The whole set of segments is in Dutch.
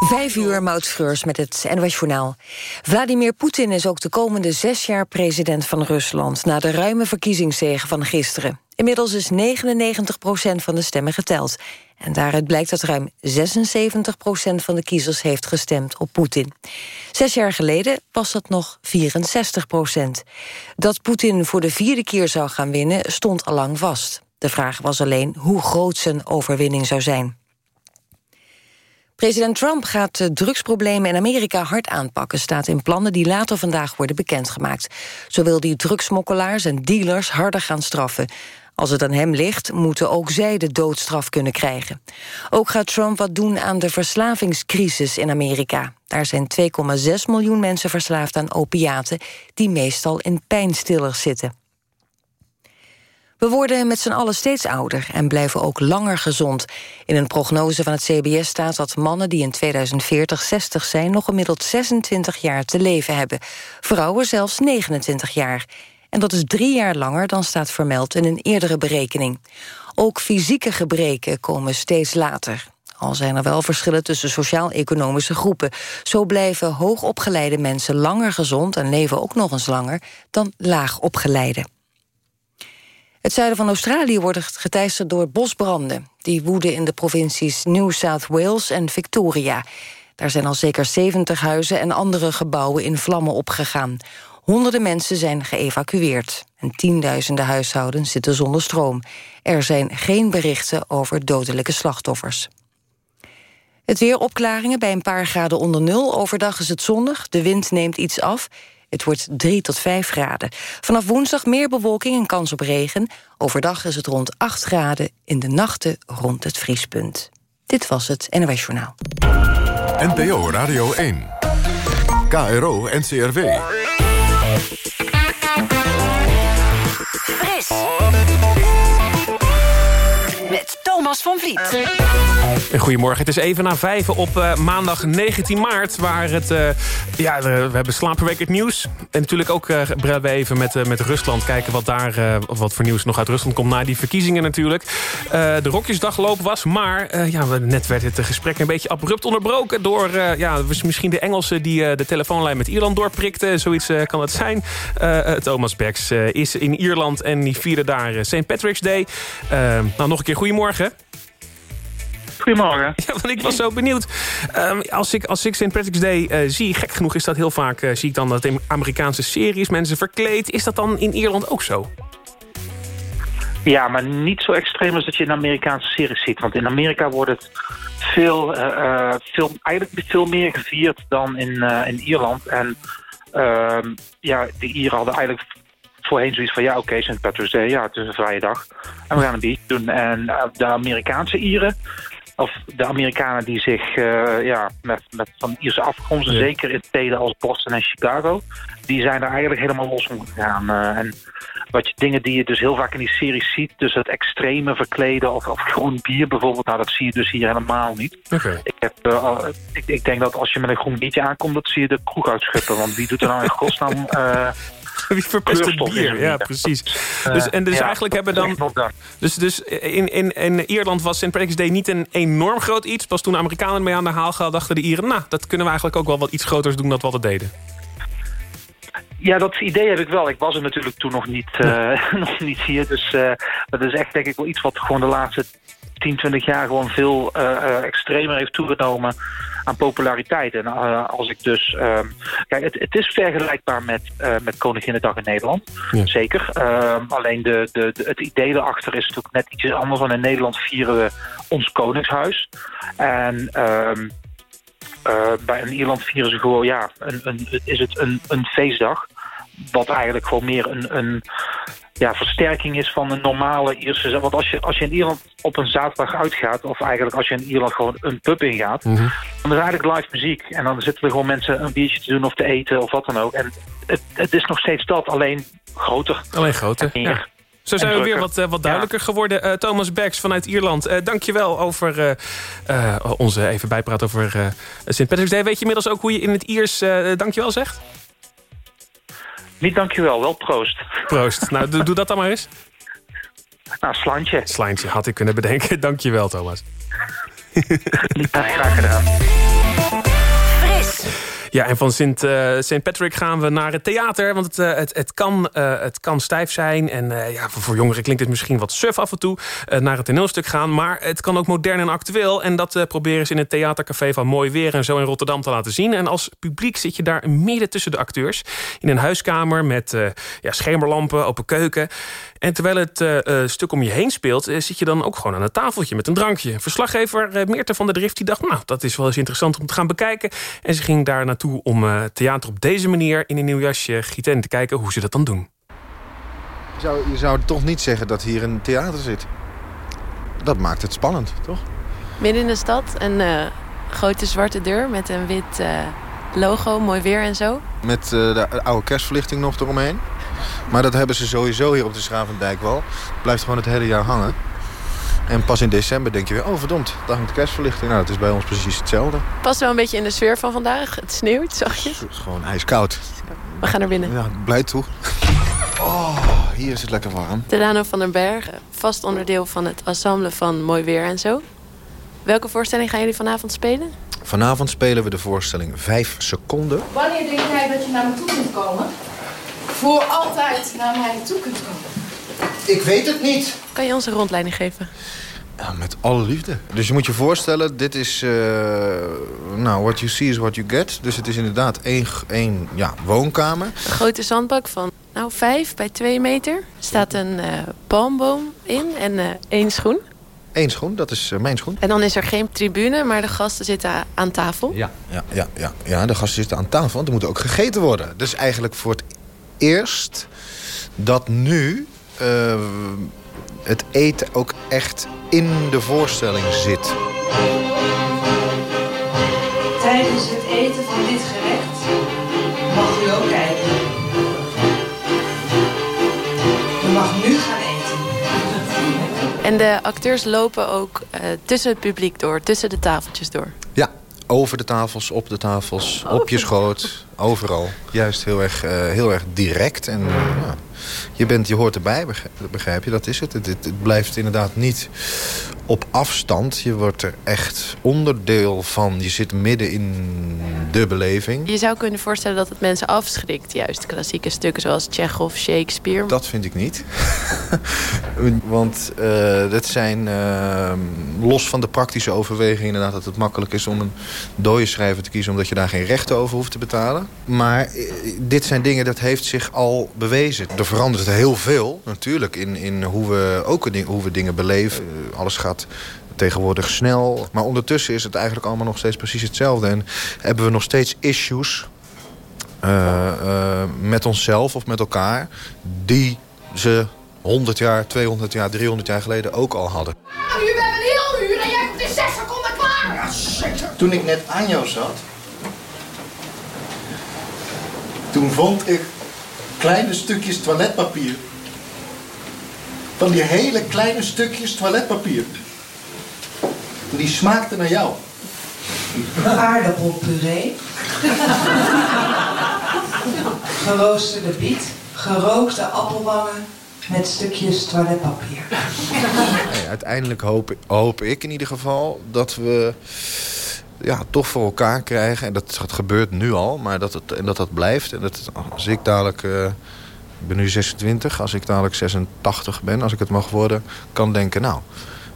Vijf uur, Maud met het NOS Journaal. Vladimir Poetin is ook de komende zes jaar president van Rusland... na de ruime verkiezingszege van gisteren. Inmiddels is 99 procent van de stemmen geteld. En daaruit blijkt dat ruim 76 procent van de kiezers heeft gestemd op Poetin. Zes jaar geleden was dat nog 64 procent. Dat Poetin voor de vierde keer zou gaan winnen stond allang vast. De vraag was alleen hoe groot zijn overwinning zou zijn. President Trump gaat de drugsproblemen in Amerika hard aanpakken... staat in plannen die later vandaag worden bekendgemaakt. Zo wil hij drugsmokkelaars en dealers harder gaan straffen. Als het aan hem ligt, moeten ook zij de doodstraf kunnen krijgen. Ook gaat Trump wat doen aan de verslavingscrisis in Amerika. Daar zijn 2,6 miljoen mensen verslaafd aan opiaten... die meestal in pijnstillers zitten. We worden met z'n allen steeds ouder en blijven ook langer gezond. In een prognose van het CBS staat dat mannen die in 2040 60 zijn... nog gemiddeld 26 jaar te leven hebben. Vrouwen zelfs 29 jaar. En dat is drie jaar langer dan staat vermeld in een eerdere berekening. Ook fysieke gebreken komen steeds later. Al zijn er wel verschillen tussen sociaal-economische groepen. Zo blijven hoogopgeleide mensen langer gezond... en leven ook nog eens langer dan laagopgeleide. Het zuiden van Australië wordt geteisterd door bosbranden. Die woeden in de provincies New South Wales en Victoria. Daar zijn al zeker 70 huizen en andere gebouwen in vlammen opgegaan. Honderden mensen zijn geëvacueerd. En tienduizenden huishoudens zitten zonder stroom. Er zijn geen berichten over dodelijke slachtoffers. Het weer opklaringen bij een paar graden onder nul. Overdag is het zonnig, de wind neemt iets af. Het wordt 3 tot 5 graden. Vanaf woensdag meer bewolking en kans op regen. Overdag is het rond 8 graden, in de nachten rond het vriespunt. Dit was het NOS Journaal. NPO Radio 1. KRO NCRW. Fris. Thomas van Vliet. Goedemorgen, het is even na vijf op uh, maandag 19 maart... waar het, uh, ja, we, we hebben slaapverwekkend nieuws. En natuurlijk ook uh, we even met, met Rusland... kijken wat, daar, wat voor nieuws nog uit Rusland komt... na die verkiezingen natuurlijk. de Rokjesdagloop was, maar ja, net werd het gesprek... een beetje abrupt onderbroken door ja, misschien de Engelsen... die de telefoonlijn met Ierland doorprikten. Zoiets kan het zijn. Thomas Becks is in Ierland en die vierde daar St. Patrick's Day. nou, nog een keer goedemorgen. Goedemorgen. Ja, want ik was zo benieuwd. Um, als, ik, als ik St. Patrick's Day uh, zie, gek genoeg is dat heel vaak... Uh, zie ik dan dat in Amerikaanse series mensen verkleed. Is dat dan in Ierland ook zo? Ja, maar niet zo extreem als dat je in Amerikaanse series ziet. Want in Amerika wordt het veel, uh, veel, eigenlijk veel meer gevierd dan in, in Ierland. En ehm, ja, de Ieren hadden eigenlijk voorheen zoiets van... ja, oké, okay, St. Patrick's Day, ja, het is een vrije dag. En we gaan een biertje doen. En de Amerikaanse Ieren of de Amerikanen die zich uh, ja, met, met van Ierse afkomst, ja. zeker in steden als Boston en Chicago, die zijn er eigenlijk helemaal los om gegaan. Uh, en wat je, dingen die je dus heel vaak in die series ziet, dus het extreme verkleden of, of groen bier bijvoorbeeld, nou, dat zie je dus hier helemaal niet. Okay. Ik, heb, uh, ik, ik, denk dat als je met een groen biertje aankomt, dat zie je de kroeg uitschuppen, want wie doet er nou in godsnaam... Wie verpest het bier? Ja, precies. Dus, en dus ja, eigenlijk hebben dan... Dus, dus in, in, in Ierland was St. Patrick's Day niet een enorm groot iets. Pas toen de Amerikanen mee aan de haal gaan, dachten de Ieren... nou, dat kunnen we eigenlijk ook wel wat iets groters doen dan wat we deden. Ja, dat idee heb ik wel. Ik was er natuurlijk toen nog niet, uh, nog niet hier. Dus uh, dat is echt denk ik wel iets wat gewoon de laatste 10, 20 jaar gewoon veel uh, extremer heeft toegenomen aan populariteit. En uh, als ik dus... Um, kijk, het, het, is vergelijkbaar met, uh, met Koninginnedag in Nederland. Ja. Zeker. Um, alleen de, de, de, het idee erachter is natuurlijk net iets anders. Want in Nederland vieren we ons koningshuis. En... Um, uh, bij in Ierland vieren ze gewoon, ja, een, een, is het een, een feestdag. Wat eigenlijk gewoon meer een, een ja, versterking is van een normale Ierse... Want als je, als je in Ierland op een zaterdag uitgaat... of eigenlijk als je in Ierland gewoon een pub ingaat... Mm -hmm. dan is eigenlijk live muziek. En dan zitten er gewoon mensen een biertje te doen of te eten of wat dan ook. En het, het is nog steeds dat, alleen groter. Alleen groter, ja. Zo zijn we weer wat, uh, wat duidelijker ja. geworden. Uh, Thomas Becks vanuit Ierland. Uh, dank je wel over onze even bijpraat over St. Patrick's Day. Weet je inmiddels ook hoe je in het Iers dank je wel zegt? Niet dankjewel, wel proost. Proost. Nou, doe, dat dan maar eens. Nou, slantje. Slantje, had ik kunnen bedenken. Dankjewel, Thomas. Ja, graag gedaan. Fris. Ja, en van Sint, uh, St. Patrick gaan we naar het theater. Want het, uh, het, het, kan, uh, het kan stijf zijn. En ja, voor, voor, jongeren klinkt het misschien wat suf af en toe. naar het toneelstuk gaan. Maar het kan ook modern en actueel. En dat proberen ze in het theatercafé van Mooi Weer... en zo in Rotterdam te laten zien. En als publiek zit je daar midden tussen de acteurs. In een huiskamer met ja, schemerlampen, open keuken. En terwijl het stuk om je heen speelt... zit je dan ook gewoon aan een tafeltje met een drankje. Verslaggever Meerte van der Drift die dacht... nou, dat is wel eens interessant om te gaan bekijken. En ze ging daar naartoe om uh, theater op deze manier... in een nieuw jasje gieten en te kijken hoe ze dat dan doen. Je zou, je zou toch niet zeggen dat hier een theater zit. Dat maakt het spannend, toch? Midden in de stad, een uh, grote zwarte deur met een wit uh, logo, mooi weer en zo. Met de oude kerstverlichting nog eromheen. Maar dat hebben ze sowieso hier op de Schravendijk wel. Blijft gewoon het hele jaar hangen. En pas in december denk je weer, oh verdomd, daar hangt de kerstverlichting. Nou, het is bij ons precies hetzelfde. Past wel een beetje in de sfeer van vandaag. Het sneeuwt, zag je? Het is gewoon ijskoud. We gaan naar binnen. Ja, blij toe. Oh, hier is het lekker warm. Delano van den Berg, vast onderdeel van het ensemble van Mooi Weer en zo. Welke voorstelling gaan jullie vanavond spelen? Vanavond spelen we de voorstelling 5 seconden. Wanneer denk jij dat je naar me toe kunt komen? Voor altijd naar mij toe kunt komen. Ik weet het niet. Kan je ons een rondleiding geven? Ja, met alle liefde. Dus je moet je voorstellen, dit is... Uh, nou, what you see is what you get. Dus het is inderdaad één, één ja, woonkamer. Een grote zandbak van nou, vijf bij twee meter. Er staat een uh, palmboom in en uh, één schoen. Eén schoen, dat is mijn schoen. En dan is er geen tribune, maar de gasten zitten aan tafel. Ja, ja, ja, ja, ja de gasten zitten aan tafel, want er moet ook gegeten worden. Dus eigenlijk voor het eerst dat nu het eten ook echt in de voorstelling zit. Tijdens het eten van dit gerecht mag u ook kijken. U mag nu gaan eten. En de acteurs lopen ook uh, tussen het publiek door, tussen de tafeltjes door. Ja, over de tafels, op de tafels, op je schoot, overal. Juist heel erg, uh, heel erg direct en ja je, bent, je hoort erbij, begrijp je? Dat is het. Het, het. blijft inderdaad niet op afstand. Je wordt er echt onderdeel van. Je zit midden in de beleving. Je zou kunnen voorstellen dat het mensen afschrikt. Juist klassieke stukken zoals Chekhov, Shakespeare. Dat vind ik niet. Want uh, dat zijn, uh, los van de praktische overweging... inderdaad dat het makkelijk is om een dode schrijver te kiezen... omdat je daar geen rechten over hoeft te betalen. Maar uh, dit zijn dingen, dat heeft zich al bewezen. Er verandert heel veel natuurlijk in, in hoe, we ook, hoe we dingen beleven. alles gaat tegenwoordig snel. Maar ondertussen is het eigenlijk allemaal nog steeds precies hetzelfde. En hebben we nog steeds issues uh, uh, met onszelf of met elkaar... die ze 100 jaar, 200 jaar, 300 jaar geleden ook al hadden. Nu hebben een heel uur en jij komt in 6 seconden klaar. Ja, zeker. Toen ik net aan jou zat... toen vond ik kleine stukjes toiletpapier. Van die hele kleine stukjes toiletpapier. Die smaakte naar jou. Aardappelpuree. Geroosterde biet. Gerookte appelwangen met stukjes toiletpapier. Nee, uiteindelijk hoop, hoop ik in ieder geval dat we ja, toch voor elkaar krijgen. En dat, dat gebeurt nu al, maar dat het, en dat dat blijft. En dat als ik dadelijk... Uh, ik ben nu 26. Als ik dadelijk 86 ben, als ik het mag worden... kan denken, nou,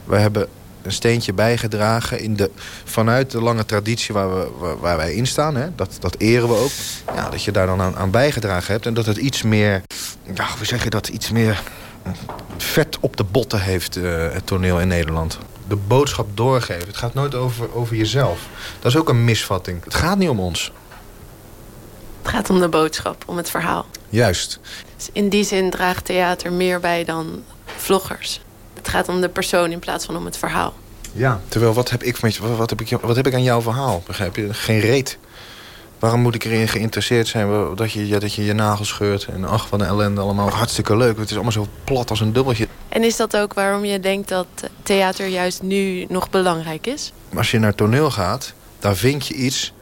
we hebben een steentje bijgedragen... In de, vanuit de lange traditie waar, we, waar, wij in staan. Hè, dat, dat eren we ook. Ja, dat je daar dan aan, bijgedragen hebt. En dat het iets meer... Ja, hoe zeg je dat? Iets meer vet op de botten heeft, uh, het toneel in Nederland de boodschap doorgeven. Het gaat nooit over, over jezelf. Dat is ook een misvatting. Het gaat niet om ons. Het gaat om de boodschap, om het verhaal. Juist. Dus in die zin draagt theater meer bij dan vloggers. Het gaat om de persoon in plaats van om het verhaal. Ja, terwijl wat heb ik, met, wat, wat heb ik, wat heb ik aan jouw verhaal? Begrijp je? Geen reet. Waarom moet ik erin geïnteresseerd zijn dat je, dat je je nagels scheurt... en ach, wat een ellende allemaal. Hartstikke leuk. Het is allemaal zo plat als een dubbeltje. En is dat ook waarom je denkt dat theater juist nu nog belangrijk is? Als je naar toneel gaat, daar vind je iets...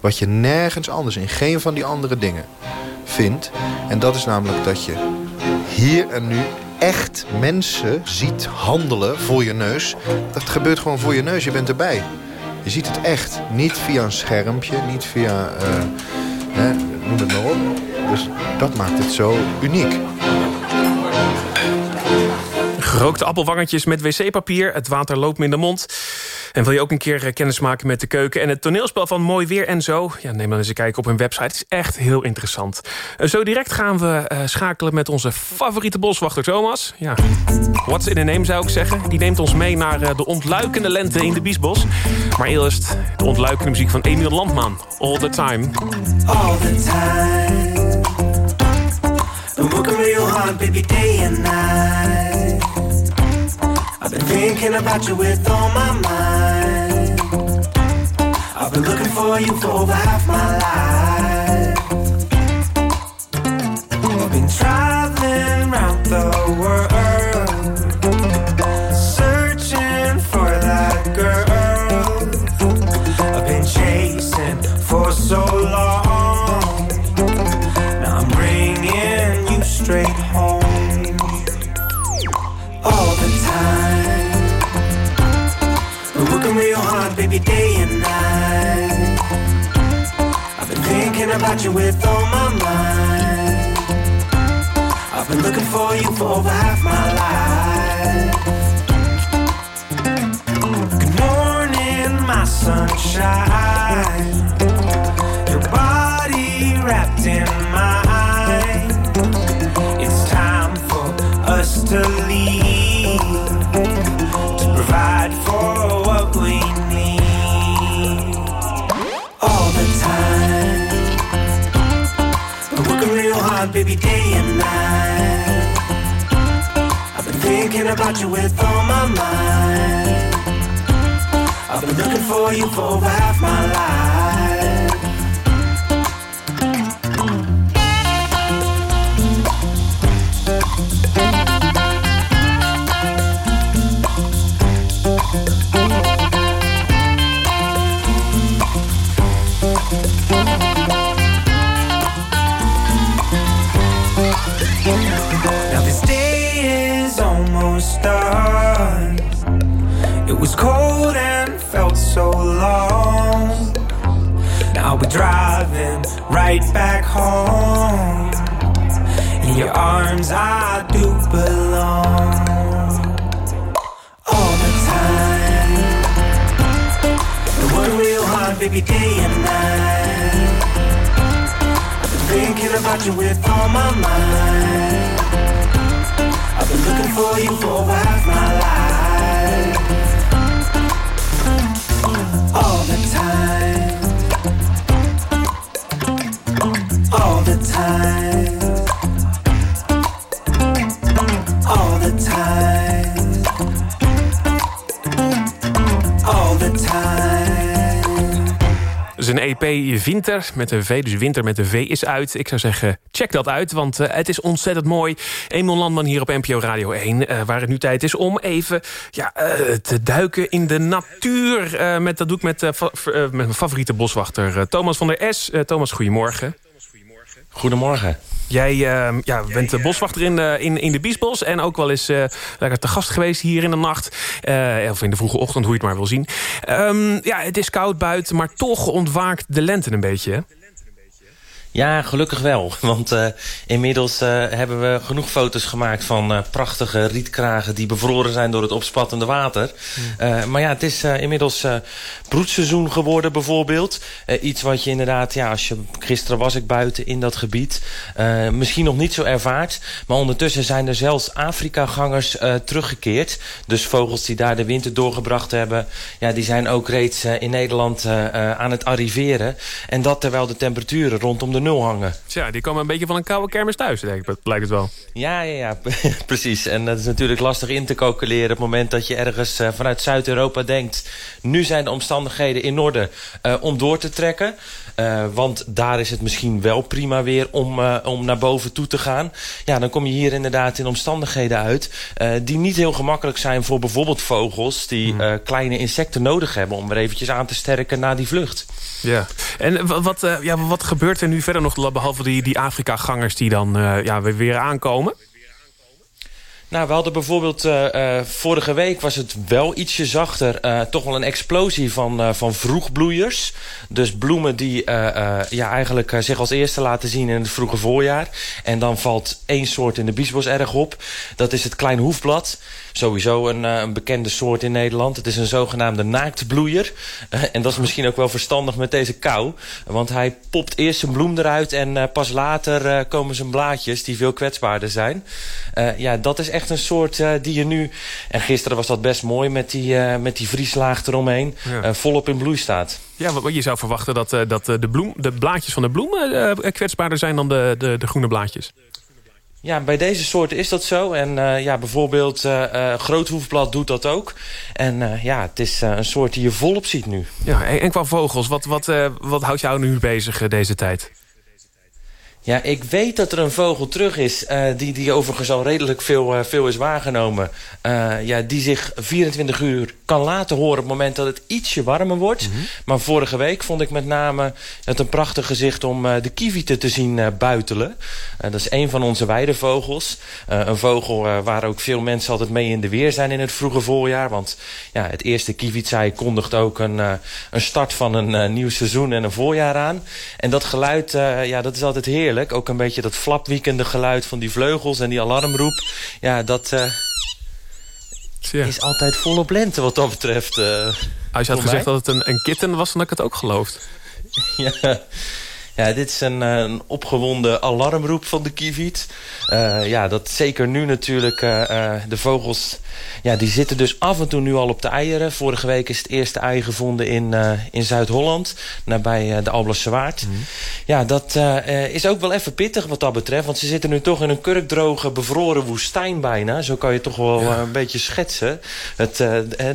wat je nergens anders in geen van die andere dingen vindt. En dat is namelijk dat je hier en nu echt mensen ziet handelen voor je neus. Dat gebeurt gewoon voor je neus, je bent erbij. Je ziet het echt. Niet via een schermpje, niet via... eh, hè, noem het maar op. Dus dat maakt het zo uniek. Gerookte appelwangetjes met wc-papier. Het water loopt me in de mond. En wil je ook een keer eh, kennis maken met de keuken... en het toneelspel van Mooi Weer en Zo? Ja, neem dan eens een kijkje op hun website. Het is echt heel interessant. Eh, Zo direct gaan we eh, schakelen met onze favoriete boswachter Thomas. Ja, what's in a name zou ik zeggen. Die neemt ons mee naar de ontluikende lente in de Biesbos. Maar eerst de ontluikende muziek van Emiel Landman. All the time. all the time. I'm working real hard, baby, day and night. I've been thinking about you with all my mind. I've been looking for you for over half my life. I've been traveling around the world, hard, day and night. I've been thinking about you with all my mind. I've been looking for you for over half my life. Good morning, my sunshine. Your body wrapped in mine. It's time for us to leave to provide for what we need baby, day and night. I've been thinking about you with all my mind. I've been looking for you for half my life. Driving right back home. In your arms, I do belong. All the time. We're working real hard, baby, day and night. Thinking about you with all my mind. I've been looking for you for half my EP Winter met een V, dus Winter met een V is uit. Ik zou zeggen, check dat uit, want eh, het is ontzettend mooi. Emil Landman hier op NPO Radio 1, eh, waar het nu tijd is om even ja, eh, te duiken in de natuur. Met, dat doe ik met, met mijn favoriete boswachter Thomas van der S. Thomas, goedemorgen. Goedemorgen. Jij eh, ja, bent de boswachter in de, in, in de Biesbos... en ook wel eens eh, lekker te gast geweest hier in de nacht. eh, of in de vroege ochtend, hoe je het maar wil zien. Ehm, ja, het is koud buiten, maar toch ontwaakt de lente een beetje, hè? Ja, gelukkig wel. Want eh, inmiddels eh, hebben we genoeg foto's gemaakt van eh, prachtige rietkragen... die bevroren zijn door het opspattende water. Maar ja, het is inmiddels broedseizoen geworden bijvoorbeeld. Iets wat je inderdaad, ja, als je, gisteren was ik buiten in dat gebied... misschien nog niet zo ervaart. Maar ondertussen zijn er zelfs Afrika-gangers teruggekeerd. Dus vogels die daar de winter doorgebracht hebben... Ja, die zijn ook reeds in Nederland aan het arriveren. En dat terwijl de temperaturen rondom de nul hangen. Tja, die komen een beetje van een koude kermis thuis, denk ik, lijkt het wel. Ja, ja, ja, precies. En dat is natuurlijk lastig in te calculeren... op het moment dat je ergens eh, vanuit Zuid-Europa denkt... nu zijn de omstandigheden in orde eh, om door te trekken. Eh, want daar is het misschien wel prima weer om, eh, om naar boven toe te gaan. Ja, dan kom je hier inderdaad in omstandigheden uit... eh, die niet heel gemakkelijk zijn voor bijvoorbeeld vogels... die eh, kleine insecten nodig hebben om weer eventjes aan te sterken na die vlucht. Ja. En wa- wat, ja, wat gebeurt er nu verder nog... behalve die, die Afrika-gangers die dan ja, weer, weer aankomen? Nou, we hadden bijvoorbeeld... Uh, vorige week was het wel ietsje zachter. Uh, toch wel een explosie van, van vroegbloeiers. Dus bloemen die ja, eigenlijk zich als eerste laten zien in het vroege voorjaar. En dan valt één soort in de biesbos erg op. Dat is het klein hoefblad. Sowieso een, een bekende soort in Nederland. Het is een zogenaamde naaktbloeier. en dat is misschien ook wel verstandig met deze kou. Want hij popt eerst zijn bloem eruit... en pas later komen zijn blaadjes die veel kwetsbaarder zijn. ja, dat is echt echt een soort uh, die je nu... En gisteren was dat best mooi met die, uh, met die vrieslaag eromheen. Ja. Uh, volop in bloei staat. Ja, wat je zou verwachten dat, dat de, bloem, de blaadjes van de bloemen kwetsbaarder zijn dan de, de, de groene blaadjes. Ja, bij deze soorten is dat zo. En uh, ja, bijvoorbeeld uh, groothoefblad doet dat ook. En uh, ja, het is een soort die je volop ziet nu. Ja, en, en qua vogels, wat, wat, wat houdt jou nu bezig deze tijd? Ja, ik weet dat er een vogel terug is... Uh, die, die overigens al redelijk veel, uh, veel is waargenomen. Uh, ja, die zich 24 uur kan laten horen... op het moment dat het ietsje warmer wordt. Mm -hmm. Maar vorige week vond ik met name het een prachtig gezicht... om de kievieten te zien buitelen. dat is een van onze weidevogels. een vogel waar ook veel mensen altijd mee in de weer zijn... in het vroege voorjaar. Want ja, het eerste kievietzaai kondigt ook een, een start van een nieuw seizoen... en een voorjaar aan. En dat geluid, ja, dat is altijd heerlijk heerlijk. Ook een beetje dat flapwiekende geluid van die vleugels en die alarmroep. Ja, dat uh, ja. is altijd volop lente wat dat betreft. Uh, Als je had gezegd dat het een, een kitten was, dan had ik het ook geloofd. ja. Ja, dit is een, een opgewonden alarmroep van de kieviet. Uh, ja, dat zeker nu natuurlijk. Uh, uh, de vogels ja, die zitten dus af en toe nu al op de eieren. Vorige week is het eerste ei gevonden in, in Zuid-Holland. Nabij de Alblasse Waard. Mm. Ja, dat is ook wel even pittig wat dat betreft. Want ze zitten nu toch in een kurkdroge, bevroren woestijn bijna. Zo kan je toch wel ja. een beetje schetsen. Het,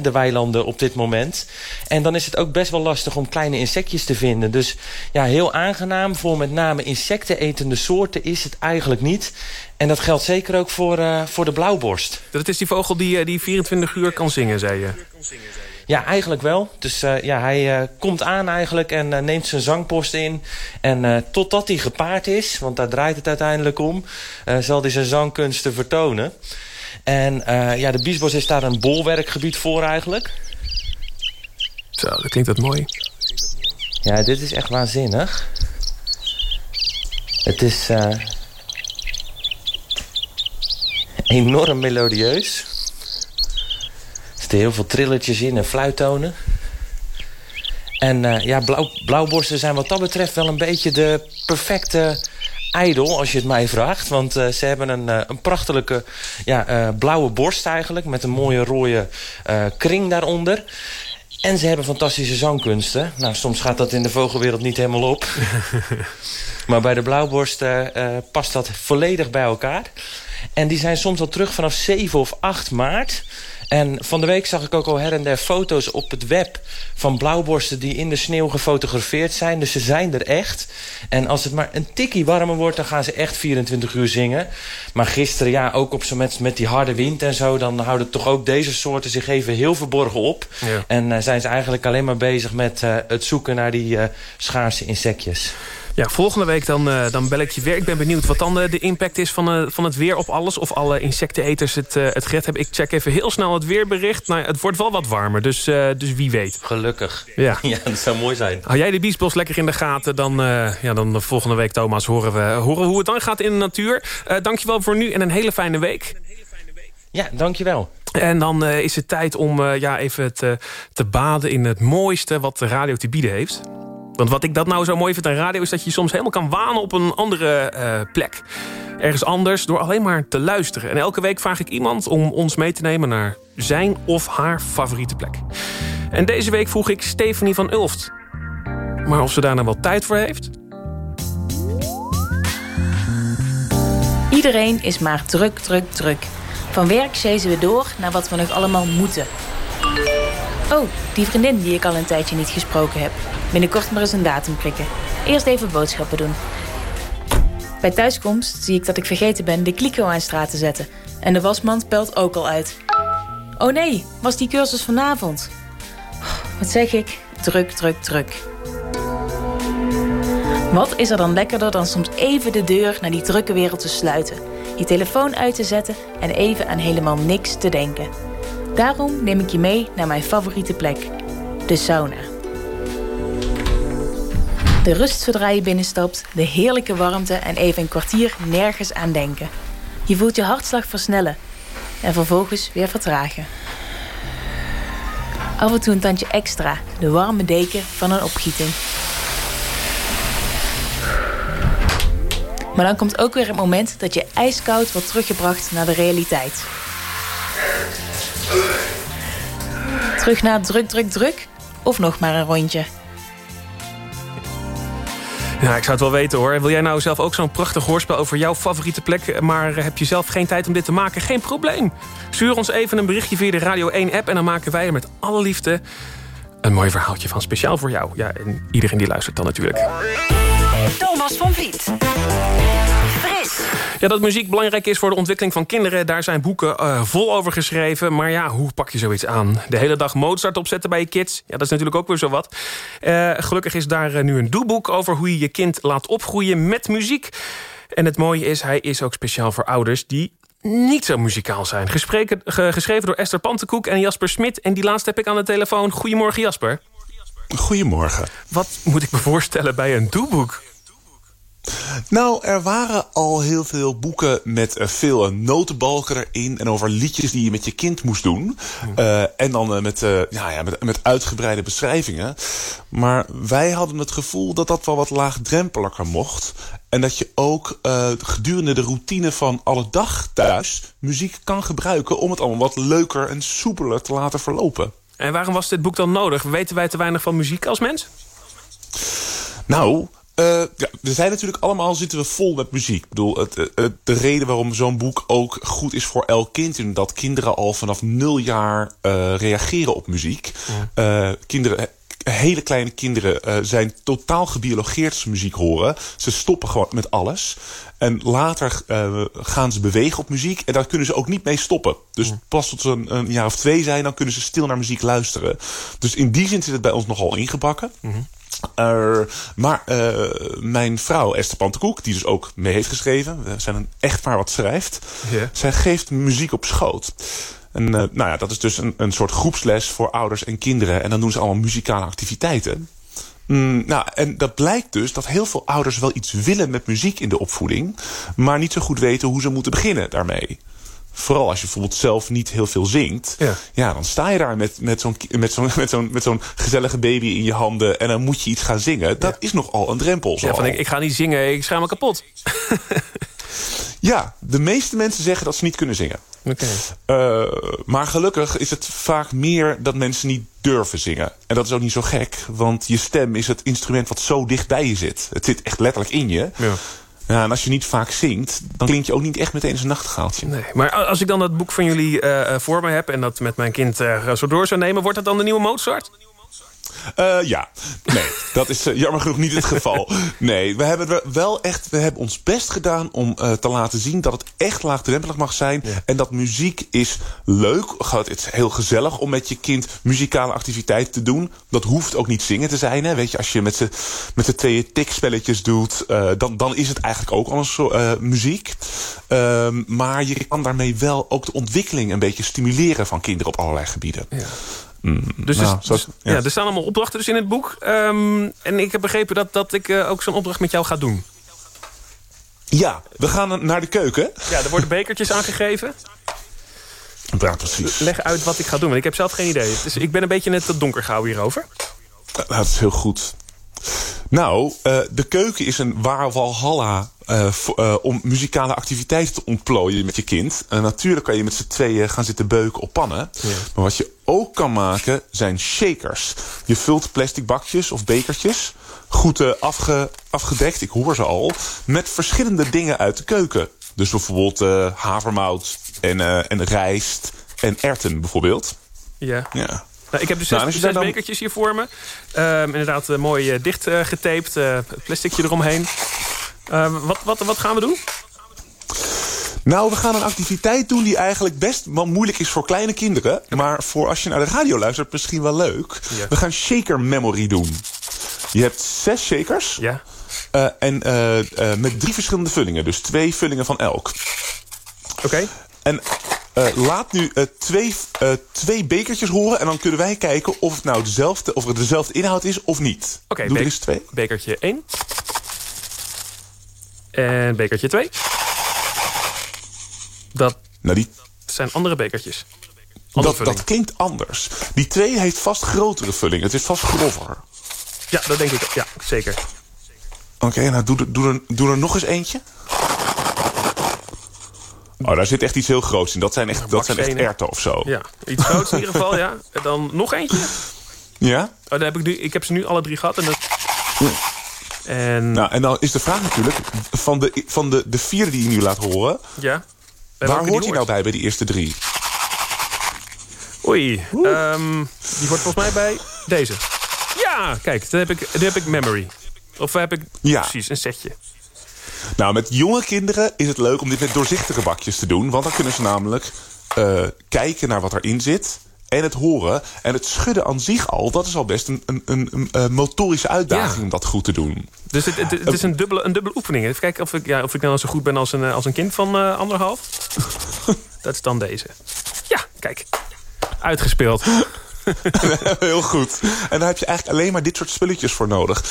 de weilanden op dit moment. En dan is het ook best wel lastig om kleine insectjes te vinden. Dus ja, heel aangenaam voor met name insectenetende soorten is het eigenlijk niet. En dat geldt zeker ook voor, uh, voor de blauwborst. Dat is die vogel die, uh, die 24 uur kan zingen, zei je? Ja, eigenlijk wel. Dus uh, ja, hij komt aan eigenlijk en neemt zijn zangpost in. En totdat hij gepaard is, want daar draait het uiteindelijk om... zal hij zijn zangkunsten vertonen. En ja, de biesbos is daar een bolwerkgebied voor eigenlijk. Zo, dat klinkt dat mooi. Ja, dit is echt waanzinnig. Het is uh, enorm melodieus. Er zitten heel veel trilletjes in en fluittonen. En uh, ja, blauw, blauwborsten zijn wat dat betreft wel een beetje de perfecte ijdel, als je het mij vraagt. Want uh, ze hebben een, uh, een prachtige ja, blauwe borst eigenlijk... met een mooie rode kring daaronder. En ze hebben fantastische zangkunsten. Nou, soms gaat dat in de vogelwereld niet helemaal op. maar bij de blauwborst uh, uh, past dat volledig bij elkaar. En die zijn soms al terug vanaf 7 of 8 maart. En van de week zag ik ook al her en der foto's op het web... van blauwborsten die in de sneeuw gefotografeerd zijn. Dus ze zijn er echt. En als het maar een tikkie warmer wordt... dan gaan ze echt 24 uur zingen. Maar gisteren, ja, ook op zo met, met die harde wind en zo... dan houden toch ook deze soorten zich even heel verborgen op. Ja. En uh, zijn ze eigenlijk alleen maar bezig met uh, het zoeken naar die uh, schaarse insectjes. Ja, volgende week dan, uh, dan bel ik je weer. Ik ben benieuwd wat dan de, de impact is van, uh, van het weer op alles. Of alle insecteneters het, het gered hebben. Ik check even heel snel het weerbericht. Nou, het wordt wel wat warmer, dus, dus wie weet. Gelukkig. Ja. ja, dat zou mooi zijn. Hou jij de biesbos lekker in de gaten, dan, ja, dan volgende week, Thomas, horen we, horen we hoe het dan gaat in de natuur. dankjewel voor nu en een hele fijne week. Ja, dankjewel. En dan is het tijd om ja, even te, te baden in het mooiste wat de radio te bieden heeft. Want wat ik dat nou zo mooi vind aan radio... is dat je soms helemaal kan wanen op een andere uh, plek. Ergens anders, door alleen maar te luisteren. En elke week vraag ik iemand om ons mee te nemen... naar zijn of haar favoriete plek. En deze week vroeg ik Stephanie van Ulft. Maar of ze daar nou wel tijd voor heeft? Iedereen is maar druk, druk, druk. Van werk zezen we door naar wat we nog allemaal moeten... Oh, die vriendin die ik al een tijdje niet gesproken heb. Binnenkort maar eens een datum prikken. Eerst even boodschappen doen. Bij thuiskomst zie ik dat ik vergeten ben de kliko aan straat te zetten. En de wasmand pelt ook al uit. Oh nee, was die cursus vanavond? Wat zeg ik? Druk, druk, druk. Wat is er dan lekkerder dan soms even de deur naar die drukke wereld te sluiten? je telefoon uit te zetten en even aan helemaal niks te denken. Daarom neem ik je mee naar mijn favoriete plek, de sauna. De rust zodra je binnenstapt, de heerlijke warmte en even een kwartier nergens aan denken. Je voelt je hartslag versnellen en vervolgens weer vertragen. Af en toe een tandje extra, de warme deken van een opgieting. Maar dan komt ook weer het moment dat je ijskoud wordt teruggebracht naar de realiteit. Terug naar druk, druk, druk? Of nog maar een rondje? Ja, ik zou het wel weten hoor. Wil jij nou zelf ook zo'n prachtig hoorspel over jouw favoriete plek... maar heb je zelf geen tijd om dit te maken? Geen probleem. Stuur ons even een berichtje via de Radio 1-app... en dan maken wij er met alle liefde een mooi verhaaltje van. Speciaal voor jou. Ja, en iedereen die luistert dan natuurlijk. Thomas van Vliet. Ja, dat muziek belangrijk is voor de ontwikkeling van kinderen... daar zijn boeken eh, vol over geschreven. Maar ja, hoe pak je zoiets aan? De hele dag Mozart opzetten bij je kids? Ja, dat is natuurlijk ook weer zo wat. Eh, gelukkig is daar eh, nu een doeboek over hoe je je kind laat opgroeien met muziek. En het mooie is, hij is ook speciaal voor ouders... die niet zo muzikaal zijn. Gespreken, ge- geschreven door Esther Pantenkoek en Jasper Smit. En die laatste heb ik aan de telefoon. Goedemorgen, Jasper. Goedemorgen. Wat moet ik me voorstellen bij een doeboek? Nou, er waren al heel veel boeken met eh, veel eh, notenbalken erin... en over liedjes die je met je kind moest doen. Eh, en dan met, ja, ja, met, met uitgebreide beschrijvingen. Maar wij hadden het gevoel dat dat wel wat laagdrempeliger mocht. En dat je ook gedurende de routine van alle dag thuis... muziek kan gebruiken om het allemaal wat leuker en soepeler te laten verlopen. En waarom was dit boek dan nodig? Weten wij te weinig van muziek als mens? Nou, eh, ja, we zijn natuurlijk allemaal zitten we vol met muziek. Ik bedoel, het, het- de reden waarom zo'n boek ook goed is voor elk kind... is dat kinderen al vanaf nul jaar eh, reageren op muziek. Eh, kinderen... Hele kleine kinderen eh, zijn totaal gebiologeerd als ze muziek horen. Ze stoppen gewoon met alles. En later eh, gaan ze bewegen op muziek. En daar kunnen ze ook niet mee stoppen. Dus pas tot ze een, een jaar of twee zijn... dan kunnen ze stil naar muziek luisteren. Dus in die zin zit het bij ons nogal ingebakken. Maar eh, mijn vrouw Esther Pantekoek, die dus ook mee heeft geschreven... we zijn een echtpaar wat schrijft... Zij geeft muziek op schoot. En eh, nou ja, dat is dus een, een soort groepsles voor ouders en kinderen. En dan doen ze allemaal muzikale activiteiten. Mm, nou, en dat blijkt dus dat heel veel ouders wel iets willen met muziek in de opvoeding... maar niet zo goed weten hoe ze moeten beginnen daarmee. Vooral als je bijvoorbeeld zelf niet heel veel zingt. Ja. dan sta je daar met, met zo'n met zo'n met zo'n met zo'n gezellige baby in je handen... en dan moet je iets gaan zingen. Dat is nogal een drempel. zo Ja, van ik, ik ga niet zingen, ik schaam me kapot. Ja, de meeste mensen zeggen dat ze niet kunnen zingen. Eh, maar gelukkig is het vaak meer dat mensen niet durven zingen. En dat is ook niet zo gek, want je stem is het instrument wat zo dicht bij je zit. Het zit echt letterlijk in je. Ja. Ja, en als je niet vaak zingt, dan klink je ook niet echt meteen als een nachtegaaltje. Nee, maar als ik dan dat boek van jullie eh, eh, voor me heb... en dat met mijn kind eh, zo door zou nemen... wordt dat dan de nieuwe Mozart? Eh, ja, nee, dat is eh, jammer genoeg niet het geval. Nee, we hebben wel echt, we hebben ons best gedaan om eh, te laten zien dat het echt laagdrempelig mag zijn. En dat muziek is leuk. Het is heel gezellig om met je kind muzikale activiteiten te doen. Dat hoeft ook niet zingen te zijn. Hè. Weet je, als je met z'n met tweeën tikspelletjes doet, dan, dan is het eigenlijk ook al een soort muziek. Ehm, maar je kan daarmee wel ook de ontwikkeling een beetje stimuleren van kinderen op allerlei gebieden. Mm, Dus, nou, dus- zo- dus- ja. er staan allemaal opdrachten dus in het boek. Ehm, en ik heb begrepen dat, dat ik eh, ook zo'n opdracht met jou ga doen. Ja, we gaan naar de keuken. Ja, er worden bekertjes aangegeven. Ja, precies. Leg uit wat ik ga doen, want ik heb zelf geen idee. Dus ik ben een beetje net te donker gauw hierover. Nou, dat is heel goed. Nou, eh, de keuken is een waar walhalla eh, voor- eh, om muzikale activiteiten te ontplooien met je kind. Natuurlijk kan je met z'n tweeën gaan zitten beuken op pannen. Maar wat je ook kan maken zijn shakers. Je vult plastic bakjes of bekertjes, goed afge, afgedekt, ik hoor ze al, met verschillende dingen uit de keuken. Dus bijvoorbeeld eh, havermout en, en rijst en erwten bijvoorbeeld. Ja. Ja. Nou, ik heb dus Nou, zes, dan- bekertjes hier voor me. Ehm, inderdaad, mooi dicht getaped. plasticje eromheen. Ehm, wat, wat, wat gaan we doen? Nou, we gaan een activiteit doen die eigenlijk best wel moeilijk is voor kleine kinderen. Maar voor als je naar de radio luistert misschien wel leuk. We gaan shaker memory doen. Je hebt zes shakers. Ja. Eh, en eh, eh, met drie verschillende vullingen. Dus twee vullingen van elk. Oké. En laat nu twee, twee bekertjes horen. En dan kunnen wij kijken of het nou dezelfde, of er dezelfde inhoud is of niet. Oké, Doe er eens twee. bekertje 1. En bekertje 2. Dat Nou, die, zijn andere bekertjes. Andere dat, dat klinkt anders. Die twee heeft vast grotere vulling. Het is vast grover. Ja, dat denk ik. Ja, zeker. Oké, nou doe, er- doe, er, doe er nog eens eentje. Oh, daar zit echt iets heel groots in. Dat zijn echt, dat zijn echt erten of zo. Ja, iets groots in ieder geval, ja. En dan nog eentje. Ja? Oh, daar heb ik, nu, ik heb ze nu alle drie gehad. En dat... En Nou, en dan is de vraag natuurlijk... van de, van de, de vierde die je nu laat horen... ja. Bij waar hoort die hij nou bij bij die eerste drie? Oei, ehm, die hoort volgens mij bij deze. Ja, kijk, dan heb ik, dan heb ik memory. Of heb ik Ja. precies een setje. Nou, met jonge kinderen is het leuk om dit met doorzichtige bakjes te doen. Want dan kunnen ze namelijk eh, kijken naar wat erin zit. En het horen. En het schudden aan zich al, dat is al best een, een, een, een, eh, motorische uitdaging Ja. om dat goed te doen. Dus het, het, het is een dubbele, een dubbele oefening. Even kijken of ik, ja, of ik nou zo goed ben als een, eh, als een kind van eh, anderhalf. Dat is dan deze. Ja, kijk. Uitgespeeld. Heel goed. En daar heb je eigenlijk alleen maar dit soort spulletjes voor nodig.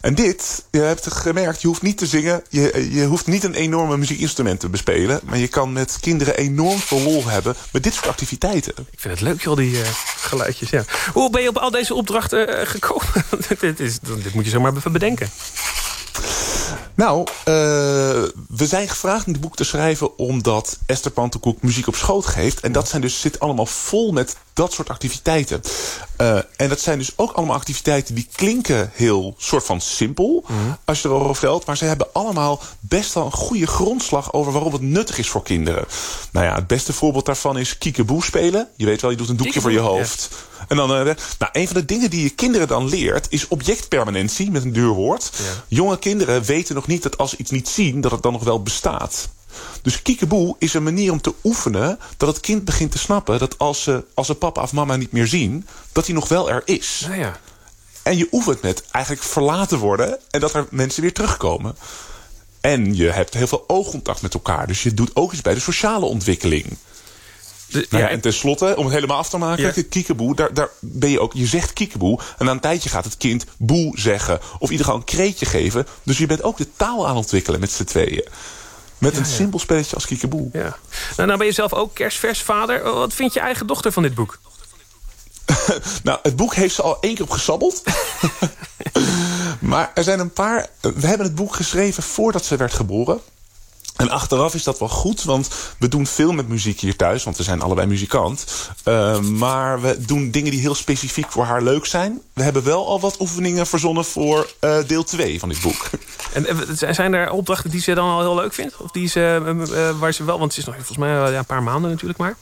En dit, je hebt gemerkt, je hoeft niet te zingen. Je, je hoeft niet een enorme muziekinstrument te bespelen. Maar je kan met kinderen enorm veel lol hebben met dit soort activiteiten. Ik vind het leuk, joh, die eh, geluidjes. Ja. Hoe ben je op al deze opdrachten eh, gekomen? dit, is, dit moet je zomaar even bedenken. Nou, eh, we zijn gevraagd om het boek te schrijven... omdat Esther Pantenkoek muziek op schoot geeft. En dat zijn dus, zit allemaal vol met dat soort activiteiten. Eh, en dat zijn dus ook allemaal activiteiten... die klinken heel soort van simpel, als je erover vertelt. Maar ze hebben allemaal best wel een goede grondslag... over waarom het nuttig is voor kinderen. Nou ja, het beste voorbeeld daarvan is kiekeboe spelen. Je weet wel, je doet een doekje voor je Kiekeboe, ja. En dan, eh, nou, een van de dingen die je kinderen dan leert... is objectpermanentie, met een duur woord. Jonge kinderen weten nog niet dat als ze iets niet zien... dat het dan nog wel bestaat. Dus kiekeboe is een manier om te oefenen... dat het kind begint te snappen dat als ze, als ze papa of mama niet meer zien... dat hij nog wel er is. Nou ja. En je oefent met eigenlijk verlaten worden... en dat er mensen weer terugkomen. En je hebt heel veel oogcontact met elkaar. Dus je doet ook iets bij de sociale ontwikkeling. De- Nou ja, en tenslotte, om het helemaal af te maken, Ja. kiekeboe, daar, daar ben je ook, je zegt kiekeboe en na een tijdje gaat het kind boe zeggen. Of ieder geval een kreetje geven. Dus je bent ook de taal aan het ontwikkelen met z'n tweeën. Met een simpel spelletje als kiekeboe. Ja. Nou, nou ben je zelf ook kerstvers vader. Wat vindt je eigen dochter van dit boek? Nou, het boek heeft ze al één keer op gesabbeld. maar er zijn een paar... We hebben het boek geschreven voordat ze werd geboren. En achteraf is dat wel goed, want we doen veel met muziek hier thuis. Want we zijn allebei muzikant. Uh, maar we doen dingen die heel specifiek voor haar leuk zijn. We hebben wel al wat oefeningen verzonnen voor uh, deel 2 van dit boek. En uh, zijn er opdrachten die ze dan al heel leuk vindt? Of die ze, uh, waar ze wel... Want het is nog volgens mij ja, een paar maanden natuurlijk maar.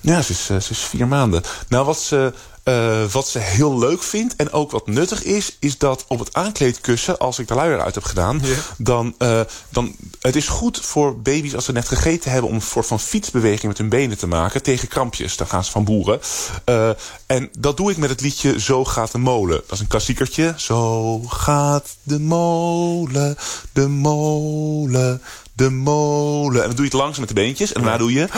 Ja, ze is, ze is vier maanden. Nou, wat ze, uh, wat ze heel leuk vindt en ook wat nuttig is... is dat op het aankleedkussen, als ik de luier uit heb gedaan... Yeah. Dan, uh, dan... Het is goed voor baby's als ze net gegeten hebben... om een soort van fietsbeweging met hun benen te maken... tegen krampjes. Dan gaan ze van boeren. Uh, en dat doe ik met het liedje Zo gaat de molen. Dat is een klassiekertje. Zo gaat de molen, de molen... De molen. En dan doe je het langzaam met de beentjes. En daarna doe je...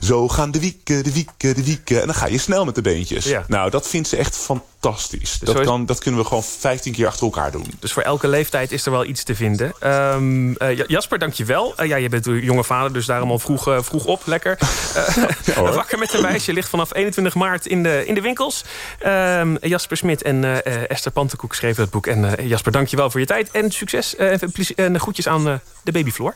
Zo gaan de wieken, de wieken, de wieken. En dan ga je snel met de beentjes. Ja. Nou, dat vindt ze echt fantastisch. Dus dat, is... dat kunnen we gewoon 15 keer achter elkaar doen. Dus voor elke leeftijd is er wel iets te vinden. Um, uh, Jasper, dankjewel. Uh, ja, je bent een jonge vader, dus daarom al vroeg, uh, vroeg op. Lekker. ja, wakker met de wijs. Je ligt vanaf 21 maart in de, in de winkels. Um, Jasper Smit en Esther Pantenkoek schreven het boek. En Jasper, dankjewel voor je tijd. En succes en groetjes aan de babyfloor.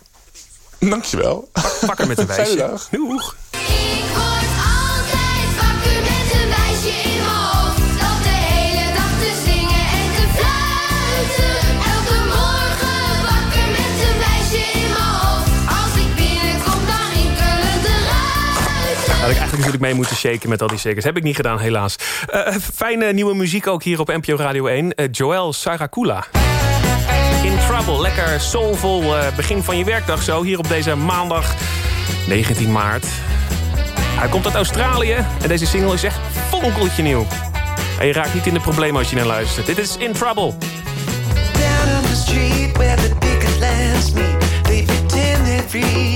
Dankjewel. Wakker met een wijsje. Fijne dag. Doeg. Ik word altijd wakker met een wijsje in mijn hoofd. Dat de hele dag te zingen en te fluiten. Elke morgen wakker met een wijsje in mijn hoofd. Als ik binnenkom dan rinkelen de ruiten. Had ik eigenlijk natuurlijk mee moeten shaken met al die shakers. Heb ik niet gedaan, helaas. Uh, fijne nieuwe muziek ook hier op NPO Radio 1. Uh, Joël Saracula. Lekker soulvol uh, begin van je werkdag zo. Hier op deze maandag 19 maart. Hij komt uit Australië. En deze single is echt fonkeltje nieuw. En je raakt niet in de problemen als je naar luistert. Dit is In Trouble. Down on the street where the lands meet. They pretend they're free.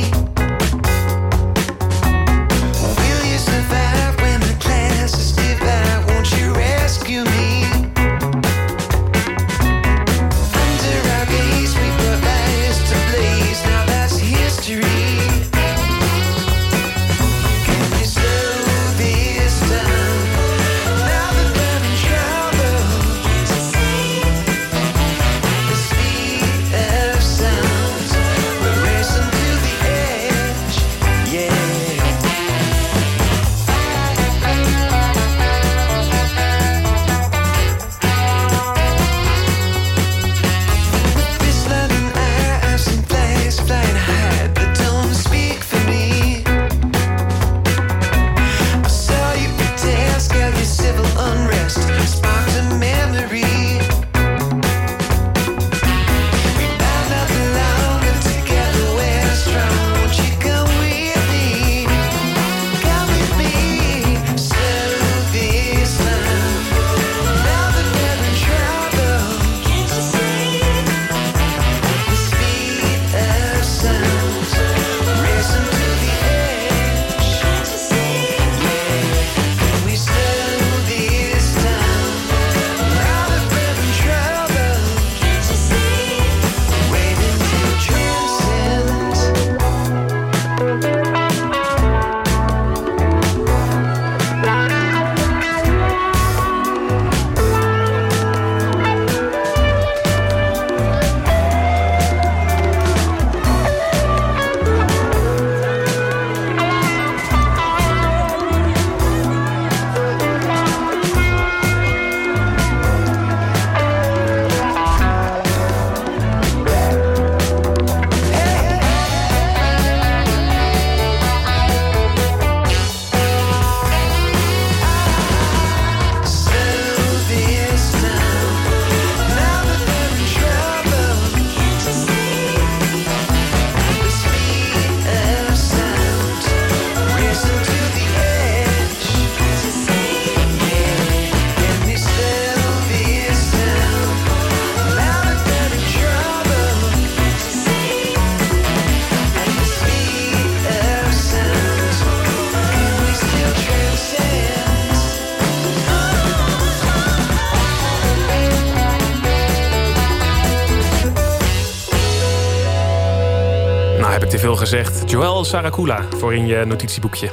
Gezegd? Joël Saracula voor in je notitieboekje.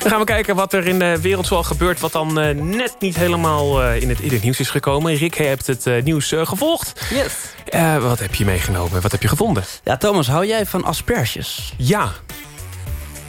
Dan gaan we kijken wat er in de wereld zoal gebeurt... wat dan eh, net niet helemaal eh, in, het, in het nieuws is gekomen. Rick, je hebt het eh, nieuws eh, gevolgd. Yes. Eh, wat heb je meegenomen? Wat heb je gevonden? Ja, Thomas, hou jij van asperges? Ja.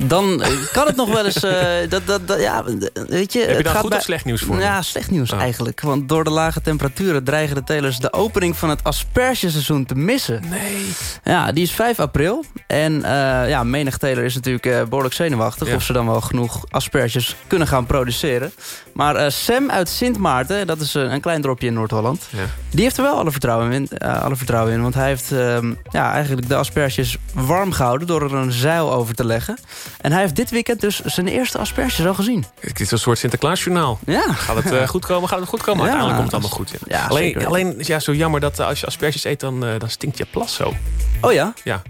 Dan eh, kan het nog wel eens... eh, dat, dat, dat, ja, weet je, Heb je het daar gaat goed bij- of slecht nieuws voor? me? Ja, slecht nieuws Oh. eigenlijk. Want door de lage temperaturen dreigen de telers de opening van het aspergeseizoen te missen. Nee. Ja, die is 5 april. En eh, ja, menig teler is natuurlijk eh, behoorlijk zenuwachtig... Ja. of ze dan wel genoeg asperges kunnen gaan produceren. Maar eh, Sam uit Sint Maarten, dat is eh, een klein dorpje in Noord-Holland... Ja. die heeft er wel alle vertrouwen in. eh, alle vertrouwen in want hij heeft ehm, ja, eigenlijk de asperges warm gehouden... door er een zeil over te leggen. En hij heeft dit weekend dus zijn eerste asperges al gezien. Het is een soort Sinterklaasjournaal. Ja. Gaat het eh, goed komen? Gaat het goed komen? Ja, Uiteindelijk komt het allemaal goed. Ja. ja, alleen, alleen ja, zo jammer dat eh, als je asperges eet, dan, eh, dan stinkt je plas zo. Oh ja? Ja.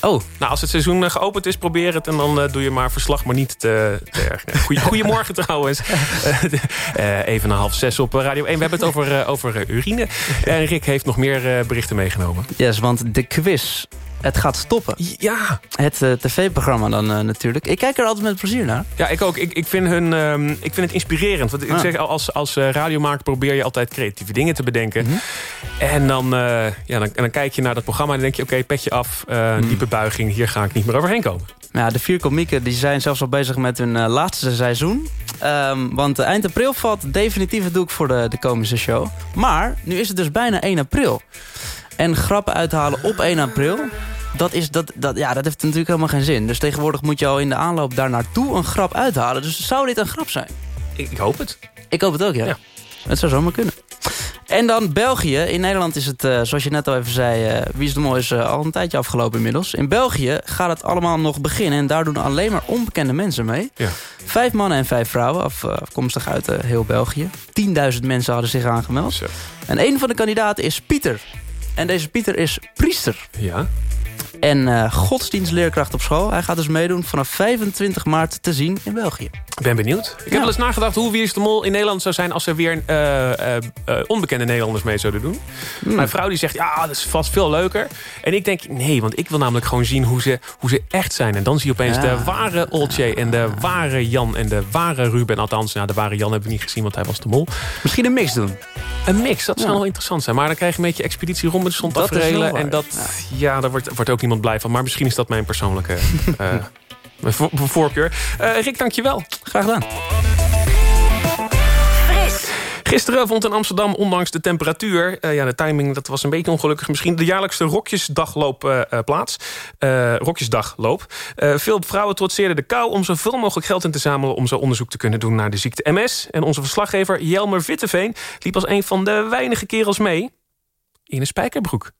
Oh. Nou, als het seizoen geopend is, probeer het. En dan doe je maar verslag, maar niet te, te erg. Goeie, goedemorgen trouwens. Even na half zes op Radio 1. We hebben het over, over urine. En Rick heeft nog meer berichten meegenomen. Yes, want de quiz, het gaat stoppen. Ja. Het eh, tv-programma dan eh, natuurlijk. Ik kijk er altijd met plezier naar. Ja, ik ook. Ik, ik, vind, hun, ehm, ik vind het inspirerend. Want ik Ah. zeg, als, als eh, radiomaker probeer je altijd creatieve dingen te bedenken. Mhm. En, dan, ja, dan, en dan kijk je naar dat programma en dan denk je... oké, petje af, Mhm. diepe buiging, hier ga ik niet meer overheen komen. Ja, de vier komieken die zijn zelfs al bezig met hun laatste seizoen. Ehm, want eind april valt definitief het doek voor de, de komische show. Maar nu is het dus bijna 1 april. En grappen uithalen op 1 april... Dat, is, dat, dat, ja, dat heeft natuurlijk helemaal geen zin. Dus tegenwoordig moet je al in de aanloop daar naartoe een grap uithalen. Dus zou dit een grap zijn? Ik, ik hoop het. Ik hoop het ook, ja. Ja. Het zou zomaar kunnen. En dan België. In Nederland is het, eh, zoals je net al even zei... eh, Wie is de Mol is eh, al een tijdje afgelopen inmiddels. In België gaat het allemaal nog beginnen. En daar doen alleen maar onbekende mensen mee. Ja. Vijf mannen en vijf vrouwen, af, afkomstig uit heel België. 10.000 mensen hadden zich aangemeld. Zo. En een van de kandidaten is Pieter. En deze Pieter is priester. Ja. En eh, godsdienstleerkracht op school. Hij gaat dus meedoen vanaf 25 maart te zien in België. Ik ben benieuwd. Ik heb wel eens nagedacht hoe Wie is de Mol in Nederland zou zijn... als er weer eh, eh, onbekende Nederlanders mee zouden doen. Hmm. Mijn vrouw die zegt, ja, dat is vast veel leuker. En ik denk, nee, want ik wil namelijk gewoon zien hoe ze, hoe ze echt zijn. En dan zie je opeens Ja. de ware Oltje en de ware Jan en de ware Ruben. Althans, nou, de ware Jan hebben we niet gezien, want hij was de mol. Misschien een mix doen. Een mix, dat zou Ja. wel interessant zijn. Maar dan krijg je een beetje Expeditie Dat wel tafereelen. waar. En dat, ja, daar wordt, wordt ook blij van. Maar misschien is dat mijn persoonlijke eh, mijn vo- voorkeur. Eh Rick, dankjewel. Graag gedaan. Gisteren vond in Amsterdam, ondanks de temperatuur... eh, ja, de timing dat was een beetje ongelukkig misschien... de jaarlijkste Rokjesdagloop eh, eh, plaats. Eh, Rokjesdagloop. Eh, veel vrouwen trotseerden de kou om zoveel mogelijk geld in te zamelen... om zo onderzoek te kunnen doen naar de ziekte MS. En onze verslaggever Jelmer Witteveen... liep als een van de weinige kerels mee in een spijkerbroek.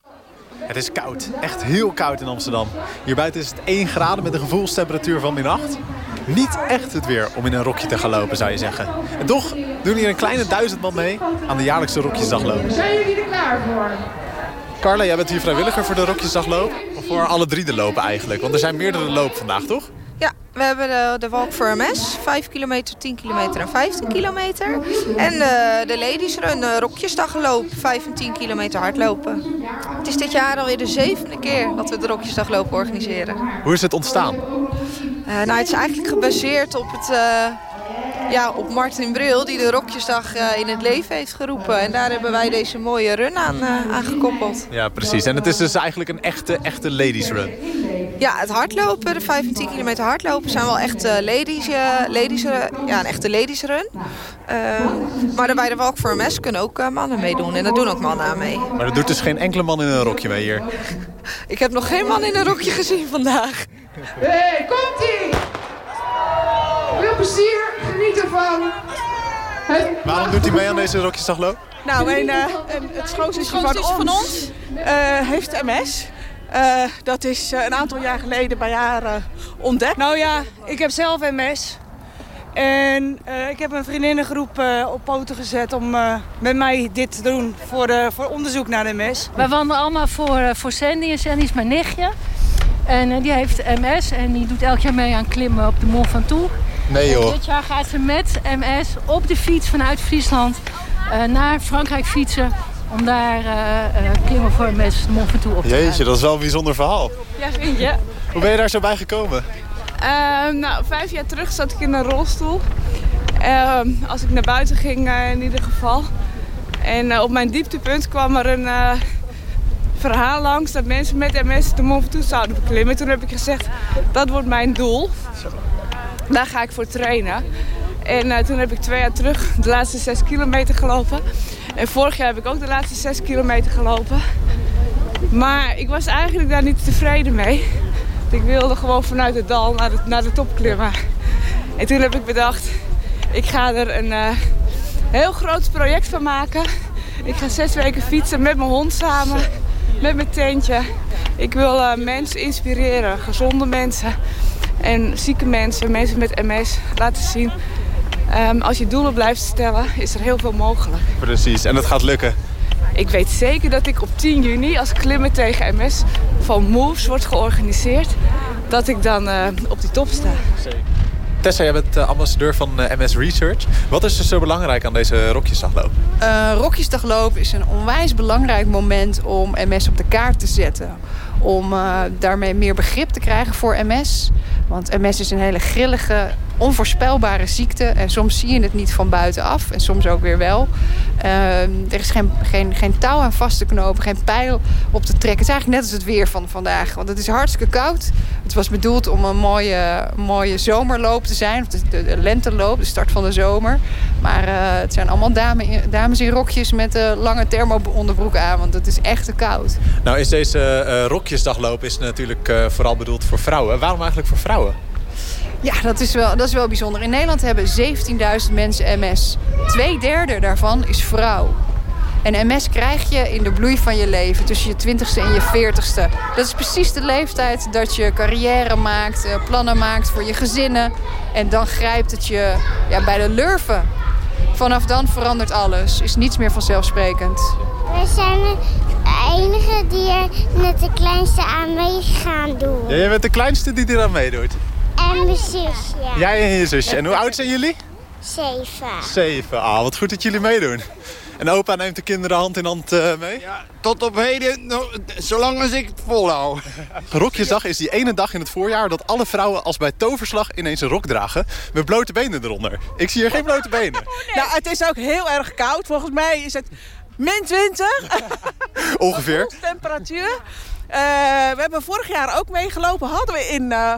Het is koud. Echt heel koud in Amsterdam. Hier buiten is het 1 graden met een gevoelstemperatuur van min 8. Niet echt het weer om in een rokje te gaan lopen, zou je zeggen. En toch doen hier een kleine duizend man mee aan de jaarlijkse Rokjesdagloop. Zijn jullie er klaar voor? Carla, jij bent hier vrijwilliger voor de Rokjesdagloop? Of voor alle drie de lopen eigenlijk? Want er zijn meerdere lopen vandaag, toch? Ja, we hebben de, de Walk for MS, 5 kilometer, 10 kilometer en 15 kilometer. En de, de Ladies Run, de Rokjesdagloop, 5 en 10 kilometer hardlopen. Het is dit jaar alweer de zevende keer dat we de Rokjesdagloop organiseren. Hoe is het ontstaan? Eh, nou, het is eigenlijk gebaseerd op, het, eh, ja, op Martin Bril, die de Rokjesdag eh, in het leven heeft geroepen. En daar hebben wij deze mooie run aan, eh, aan gekoppeld. Ja, precies. En het is dus eigenlijk een echte, echte ladies run. Ja, het hardlopen, de 5 en 10 kilometer hardlopen, zijn wel echt eh, ladies, ladies, ja, een echte ladies run. Eh, maar bij de Walk for MS kunnen ook eh, mannen meedoen en daar doen ook mannen aan mee. Maar er doet dus geen enkele man in een rokje mee hier. Ik heb nog geen man in een rokje gezien vandaag. Hé, hey, komt-ie! Veel plezier, geniet ervan. Waarom doet hij mee aan deze Rokjesdagloop? Nou, een, eh, een, het schoonzusje van, van ons eh, heeft MS. Eh, dat is eh, een aantal jaar geleden bij haar eh, ontdekt. Nou ja, ik heb zelf MS. En eh, ik heb een vriendinnengroep eh, op poten gezet om eh, met mij dit te doen voor, eh, voor onderzoek naar de MS. Wij wandelen allemaal voor, eh, voor Sandy. En Sandy is mijn nichtje. En eh, die heeft MS en die doet elk jaar mee aan klimmen op de Mont Ventoux. Nee joh. dit jaar gaat ze met MS op de fiets vanuit Friesland eh, naar Frankrijk fietsen. om daar eh, eh, klimmen voor MS de Mont Ventoux op te gaan. Jeetje, dat is wel een bijzonder verhaal. Ja, vind je? Hoe ben je daar zo bij gekomen? Ehm, nou, vijf jaar terug zat ik in een rolstoel. Ehm, als ik naar buiten ging in ieder geval. En op mijn dieptepunt kwam er een eh, verhaal langs... dat mensen met MS de Mont Ventoux zouden beklimmen. Toen heb ik gezegd, dat wordt mijn doel. Daar ga ik voor trainen. En eh, toen heb ik twee jaar terug de laatste zes kilometer gelopen. En vorig jaar heb ik ook de laatste zes kilometer gelopen. Maar ik was eigenlijk daar niet tevreden mee. Ik wilde gewoon vanuit het dal naar de, naar de top klimmen. En toen heb ik bedacht, ik ga er een eh, heel groot project van maken. Ik ga zes weken fietsen met mijn hond samen, met mijn tentje. Ik wil eh, mensen inspireren, gezonde mensen en zieke mensen, mensen met MS, laten zien. ehm, als je doelen blijft stellen, is er heel veel mogelijk. Precies, en dat gaat lukken. Ik weet zeker dat ik op 10 juni, als Klimmen tegen MS van Moves wordt georganiseerd, dat ik dan eh, op die top sta. Tessa, jij bent eh, ambassadeur van eh, MS Research. Wat is er zo belangrijk aan deze rokjesdagloop? Uh, Rokjesdagloop is een onwijs belangrijk moment om MS op de kaart te zetten. Om uh, daarmee meer begrip te krijgen voor MS. Want MS is een hele grillige, onvoorspelbare ziekte. En soms zie je het niet van buitenaf en soms ook weer wel. Uh, er is geen, geen, geen touw aan vast te knopen, geen pijl op te trekken. Het is eigenlijk net als het weer van vandaag. Want het is hartstikke koud. Het was bedoeld om een mooie, mooie zomerloop te zijn. De, de, de lenteloop, de start van de zomer. Maar uh, het zijn allemaal dame in, dames in rokjes met uh, lange thermo-onderbroek aan. Want het is echt te koud. Nou is deze uh, rokjesdagloop is natuurlijk vooral bedoeld voor vrouwen. Waarom eigenlijk voor vrouwen? Ja, dat is wel, dat is wel bijzonder. In Nederland hebben 17.000 mensen MS. Twee derde daarvan is vrouw. En MS krijg je in de bloei van je leven, tussen je 20ste en je 40ste. Dat is precies de leeftijd dat je carrière maakt, plannen maakt voor je gezinnen. En dan grijpt het je ja, bij de lurven. Vanaf dan verandert alles, is niets meer vanzelfsprekend. We zijn de enige die er met de kleinste aan mee gaan doen. Ja, jij bent de kleinste die er aan meedoet? En mijn zusje. Jij en je zusje. En hoe oud zijn jullie? Zeven. Zeven. Ah, wat goed dat jullie meedoen. En opa neemt de kinderen hand in hand uh, mee? Ja, tot op heden, no, zolang als ik het volhoud. Rokjesdag is die ene dag in het voorjaar dat alle vrouwen als bij toverslag ineens een rok dragen. Met blote benen eronder. Ik zie hier geen blote benen. Nou, het is ook heel erg koud. Volgens mij is het min 20. Ongeveer. temperatuur. Uh, we hebben vorig jaar ook meegelopen. Hadden we in... Uh,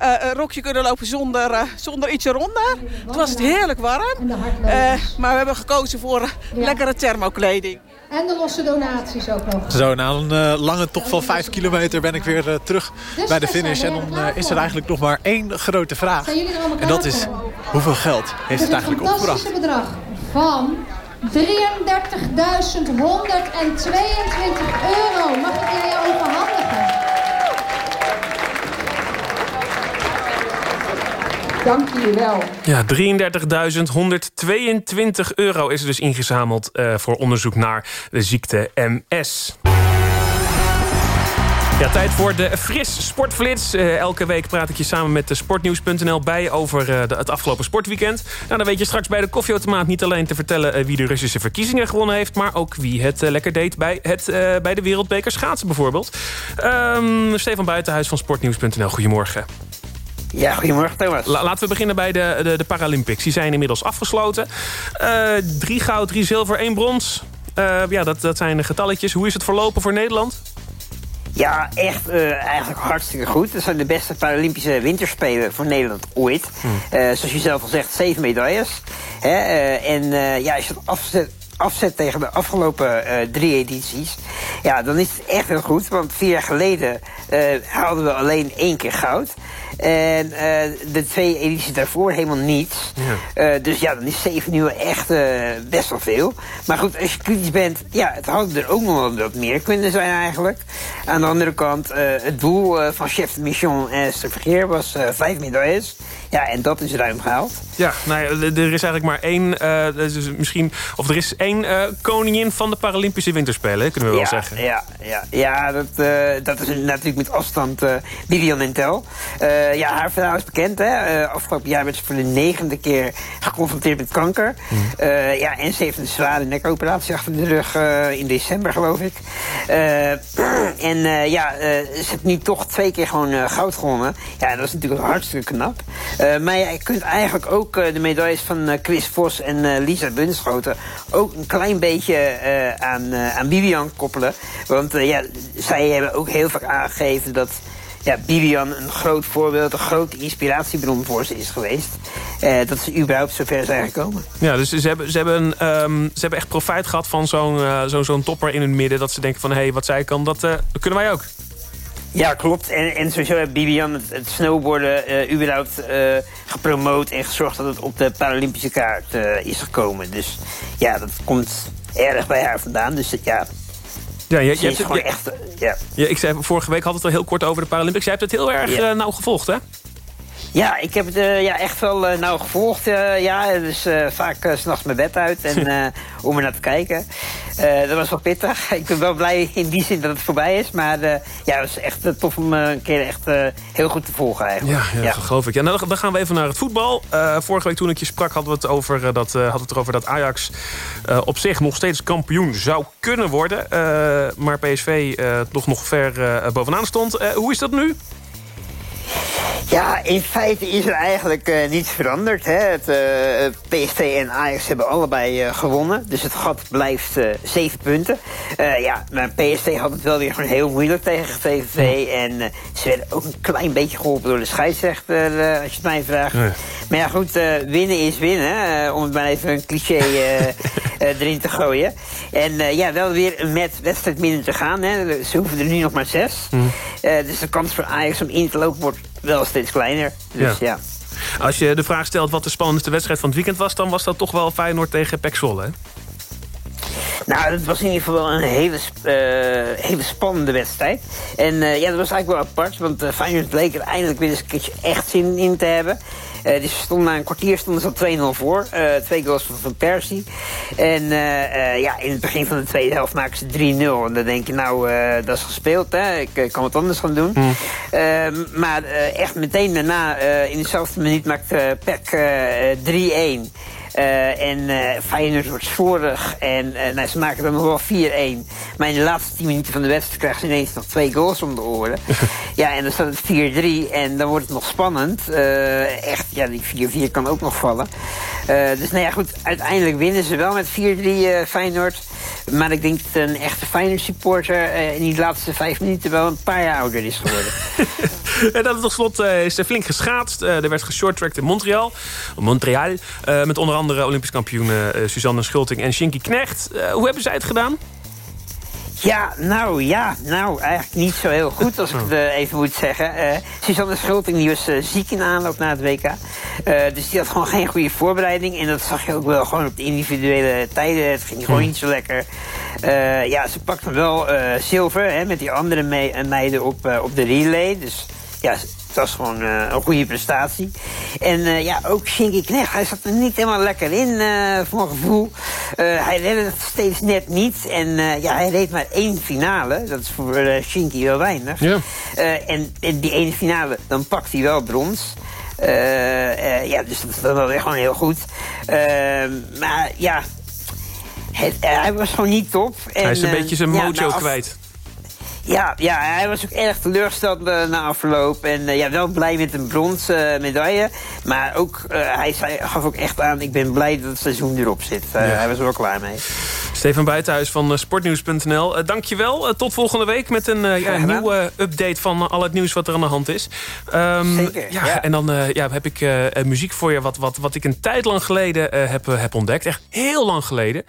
een rokje kunnen lopen zonder, uh, zonder iets eronder. Toen was het heerlijk warm. Uh, maar we hebben gekozen voor lekkere thermokleding. En de losse donaties ook nog. Zo, na een lange tocht van 5 kilometer ben ik weer terug dus bij de finish. En dan is er eigenlijk nog maar één grote vraag. En dat is, hoeveel geld heeft het eigenlijk opgebracht? Een bedrag van 33.122 euro. Mag ik jij overhandigen? Dank jullie wel. Ja, 33.122 euro is er dus ingezameld uh, voor onderzoek naar de ziekte MS. Ja, tijd voor de Fris Sportflits. Uh, elke week praat ik je samen met sportnieuws.nl bij over de, het afgelopen sportweekend. Nou, dan weet je straks bij de koffieautomaat niet alleen te vertellen wie de Russische verkiezingen gewonnen heeft, maar ook wie het lekker deed bij, het, bij de Wereldbeker schaatsen bijvoorbeeld. Um, Stefan Buitenhuis van sportnieuws.nl, goedemorgen. Ja, goedemorgen Thomas. La laten we beginnen bij de, de, de, Paralympics. Die zijn inmiddels afgesloten. Uh, drie goud, drie zilver, één brons. Uh, ja, dat, dat zijn de getalletjes. Hoe is het verlopen voor Nederland? Ja, echt uh, eigenlijk hartstikke goed. Dat zijn de beste Paralympische winterspelen voor Nederland ooit. Hmm. zoals je zelf al zegt, zeven medailles. Hè? en ja, als je het afzet, afzet tegen de afgelopen uh, drie edities... ja, dan is het echt heel goed. Want vier jaar geleden uh, haalden we alleen één keer goud. En uh, de twee edities daarvoor helemaal niets. Ja. dus ja, dan is zeven nu echt best wel veel. Maar goed, als je kritisch bent... ja, het had er ook nog wel wat meer kunnen zijn eigenlijk. Aan de andere kant, het doel van chef de mission en Vergeer was vijf medailles. Ja, en dat is ruim gehaald. Ja, nou ja, er is eigenlijk maar één... dus misschien, of er is één uh, koningin van de Paralympische Winterspelen, kunnen we ja, wel zeggen. Ja, ja, ja, dat, eh, dat is natuurlijk met afstand eh Vivian. Eh ja, haar verhaal is bekend. Hè? Eh, afgelopen jaar werd ze voor de negende keer geconfronteerd met kanker. Eh, ja, en ze heeft een zware nekoperatie achter de rug eh, in december, geloof ik. Eh, en eh, ja, eh, ze heeft nu toch twee keer gewoon eh, goud gewonnen. Ja, dat is natuurlijk hartstikke knap. Eh, maar ja, je kunt eigenlijk ook eh, de medailles van eh, Chris Vos en eh, Lisa Bunschoten... ook een klein beetje eh, aan, eh, aan Bibian koppelen. Want eh, ja, zij hebben ook heel vaak aangegeven dat... Ja, Bibian een groot voorbeeld, een grote inspiratiebron voor ze is geweest. Dat ze überhaupt zover zijn gekomen. Ja, dus ze hebben, ze hebben, ehm, ze hebben echt profijt gehad van zo'n zo'n topper in het midden. Dat ze denken van, hé, hey, wat zij kan, dat kunnen wij ook. Ja, klopt. En, en sowieso heeft Bibian het, het snowboarden eh, überhaupt eh, gepromoot... en gezorgd dat het op de Paralympische kaart eh, is gekomen. Dus ja, dat komt erg bij haar vandaan. Dus het- ja, Ja, je, je hebt, gewoon je- echt... ja. ja, ik zei vorige week had het al heel kort over de Paralympics. Jij hebt het heel erg Ja. nauw gevolgd, hè? Ja, ik heb het eh, ja, echt wel eh, nauw gevolgd. eh, ja, dus vaak 's s'nachts mijn bed uit en, om er naar te kijken. Dat was wel pittig. Ik ben wel blij in die zin dat het voorbij is. Maar ja, het was echt tof om een keer echt heel goed te volgen eigenlijk. Ja, ja, dat geloof ik. Ja, nou, dan- gaan we even naar het voetbal. Vorige week toen ik je sprak hadden we het, over, dat, hadden we het erover dat Ajax op zich nog steeds kampioen zou kunnen worden. Maar PSV eh, nog, nog ver bovenaan stond. Hoe is dat nu? Ja, in feite is er eigenlijk eh, niets veranderd. Hè. Het, eh, PSV en Ajax hebben allebei eh, gewonnen. Dus het gat blijft zeven punten. Ja, maar PSV had het wel weer gewoon heel moeilijk tegen VVV. En ze werden ook een klein beetje geholpen door de scheidsrechter, als je het mij vraagt. Maar ja, goed, winnen is winnen. om het maar even een cliché erin te gooien. En ja, wel weer met wedstrijd minder te gaan. Hè. Ze hoeven er nu nog maar zes. Eh, dus de kans voor Ajax om in te lopen wordt wel steeds kleiner. Dus ja. Als je de vraag stelt wat de spannendste wedstrijd van het weekend was... dan was dat toch wel Feyenoord tegen PEC Zwolle, hè? Nou, dat was in ieder geval wel een hele, eh, hele spannende wedstrijd. En eh, ja, dat was eigenlijk wel apart, want uh, Feyenoord bleek er eindelijk weer eens een keertje echt zin in te hebben. Eh, dus ze stonden na een kwartier stonden ze al 2-0 voor. Eh, twee goals van, van Persie. En eh, ja, in het begin van de tweede helft maken ze 3-0. En dan denk je, nou, dat is gespeeld, hè. Ik kan wat anders gaan doen. Ehm, maar echt meteen daarna, in dezelfde minuut, maakt Peck eh, 3-1. Uh, en uh, Feyenoord wordt vorig en uh, nou, ze maken dan nog wel 4-1. Maar in de laatste 10 minuten van de wedstrijd krijgen ze ineens nog twee goals om de oren. ja, en dan staat het 4-3 en dan wordt het nog spannend. Echt, ja, die 4-4 kan ook nog vallen. dus nou ja, goed, uiteindelijk winnen ze wel met 4-3 Feyenoord. Maar ik denk dat een echte Feyenoord supporter in die laatste vijf minuten wel een paar jaar ouder is geworden. en dan tot slot uh, is er flink geschaatst. Uh, er werd geshorttracked in Montreal. Montreal. Uh, met onder andere Olympisch kampioen Suzanne Schulting en Shinky Knecht. hoe hebben zij het gedaan? Ja, nou ja, nou eigenlijk niet zo heel goed als ik het even moet zeggen. Uh, Suzanne Schulting die was ziek in aanloop naar het WK. dus die had gewoon geen goede voorbereiding. En dat zag je ook wel gewoon op de individuele tijden. Het ging gewoon niet zo lekker. ja, ze pakte wel zilver hè, met die andere me meiden op, op de relay. Dus ja, het was gewoon uh, een goede prestatie. En uh, ja, ook Shinky Knecht, hij zat er niet helemaal lekker in, uh, voor mijn gevoel. hij redde het steeds net niet. En ja, hij reed maar één finale. Dat is voor Shinky wel weinig. Ja. en, en die ene finale, dan pakt hij wel brons. ja, dus dat is wel weer gewoon heel goed. maar ja, het, hij was gewoon niet top. En, hij is een beetje zijn ja, mojo nou, af... kwijt. Ja, ja, hij was ook erg teleurgesteld uh, na afloop. En uh, ja, wel blij met een bronzen uh, medaille. Maar ook, hij zei, gaf ook echt aan... ik ben blij dat het seizoen erop zit. Ja. Hij was er wel klaar mee. Stefan Buitenhuis van sportnieuws.nl. Dankjewel. tot volgende week met een ja, nieuwe update van al het nieuws wat er aan de hand is. Um, Zeker, ja, ja, En dan ja, heb ik muziek voor je wat, wat, wat ik een tijd lang geleden heb, heb ontdekt. Echt heel lang geleden.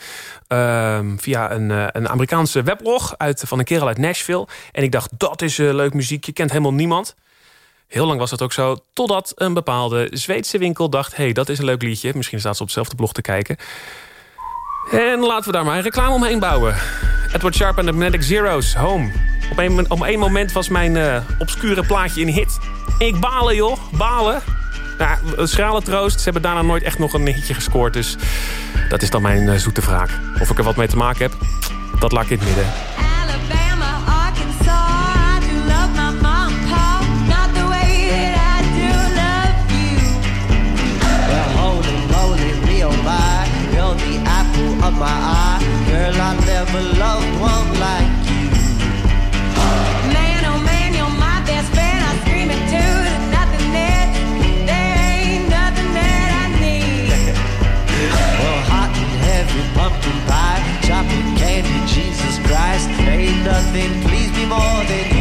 Um, via een, een Amerikaanse weblog uit, van een kerel uit Nashville. En ik dacht, dat is uh, leuk muziek. Je kent helemaal niemand. Heel lang was dat ook zo. Totdat een bepaalde Zweedse winkel dacht... hé, hey, dat is een leuk liedje. Misschien staat ze op hetzelfde blog te kijken. En laten we daar maar een reclame omheen bouwen. Edward Sharp en de Magnetic Zeros, Home. Op een, op een moment was mijn uh, obscure plaatje een hit. Ik balen, joh. Balen. Nou, schrale troost. Ze hebben daarna nooit echt nog een hitje gescoord. Dus dat is dan mijn uh, zoete wraak. Of ik er wat mee te maken heb, dat laat ik in het midden. Of my eye. Girl, I never loved one like you. Man, oh man, you're my best friend. I scream it too. There's nothing that, there ain't nothing that I need. Well, hot and heavy pumpkin pie, chocolate candy, Jesus Christ. Ain't nothing please me more than you.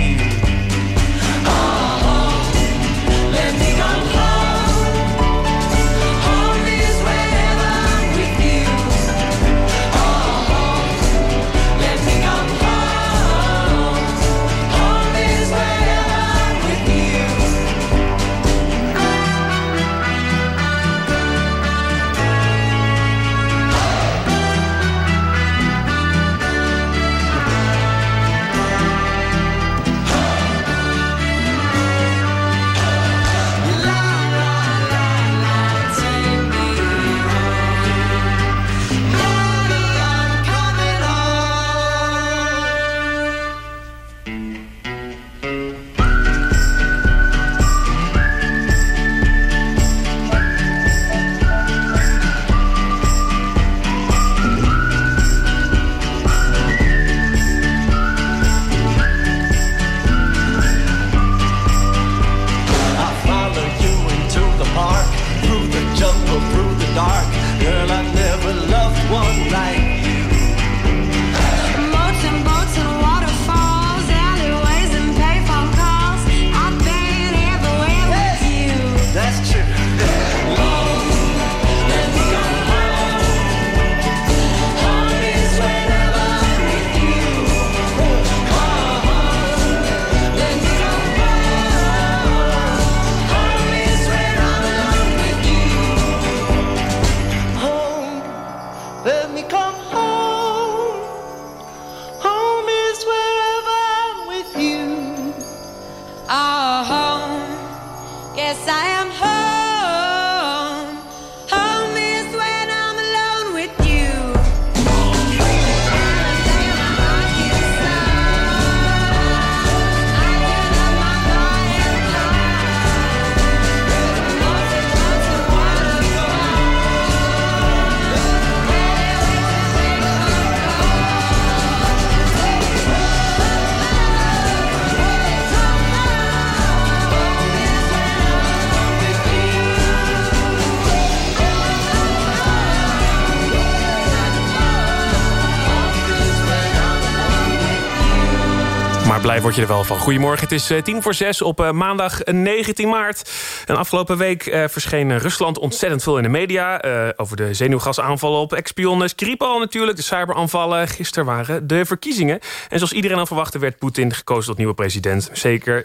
Word je er wel van. Goedemorgen, het is eh, tien voor zes op eh, maandag 19 maart. En afgelopen week eh, verscheen Rusland ontzettend veel in de media... eh, over de zenuwgasaanvallen op ex-spionnen Skripal natuurlijk... de cyberaanvallen. Gisteren waren de verkiezingen. En zoals iedereen al verwachtte werd Poetin gekozen tot nieuwe president. Zeker 70%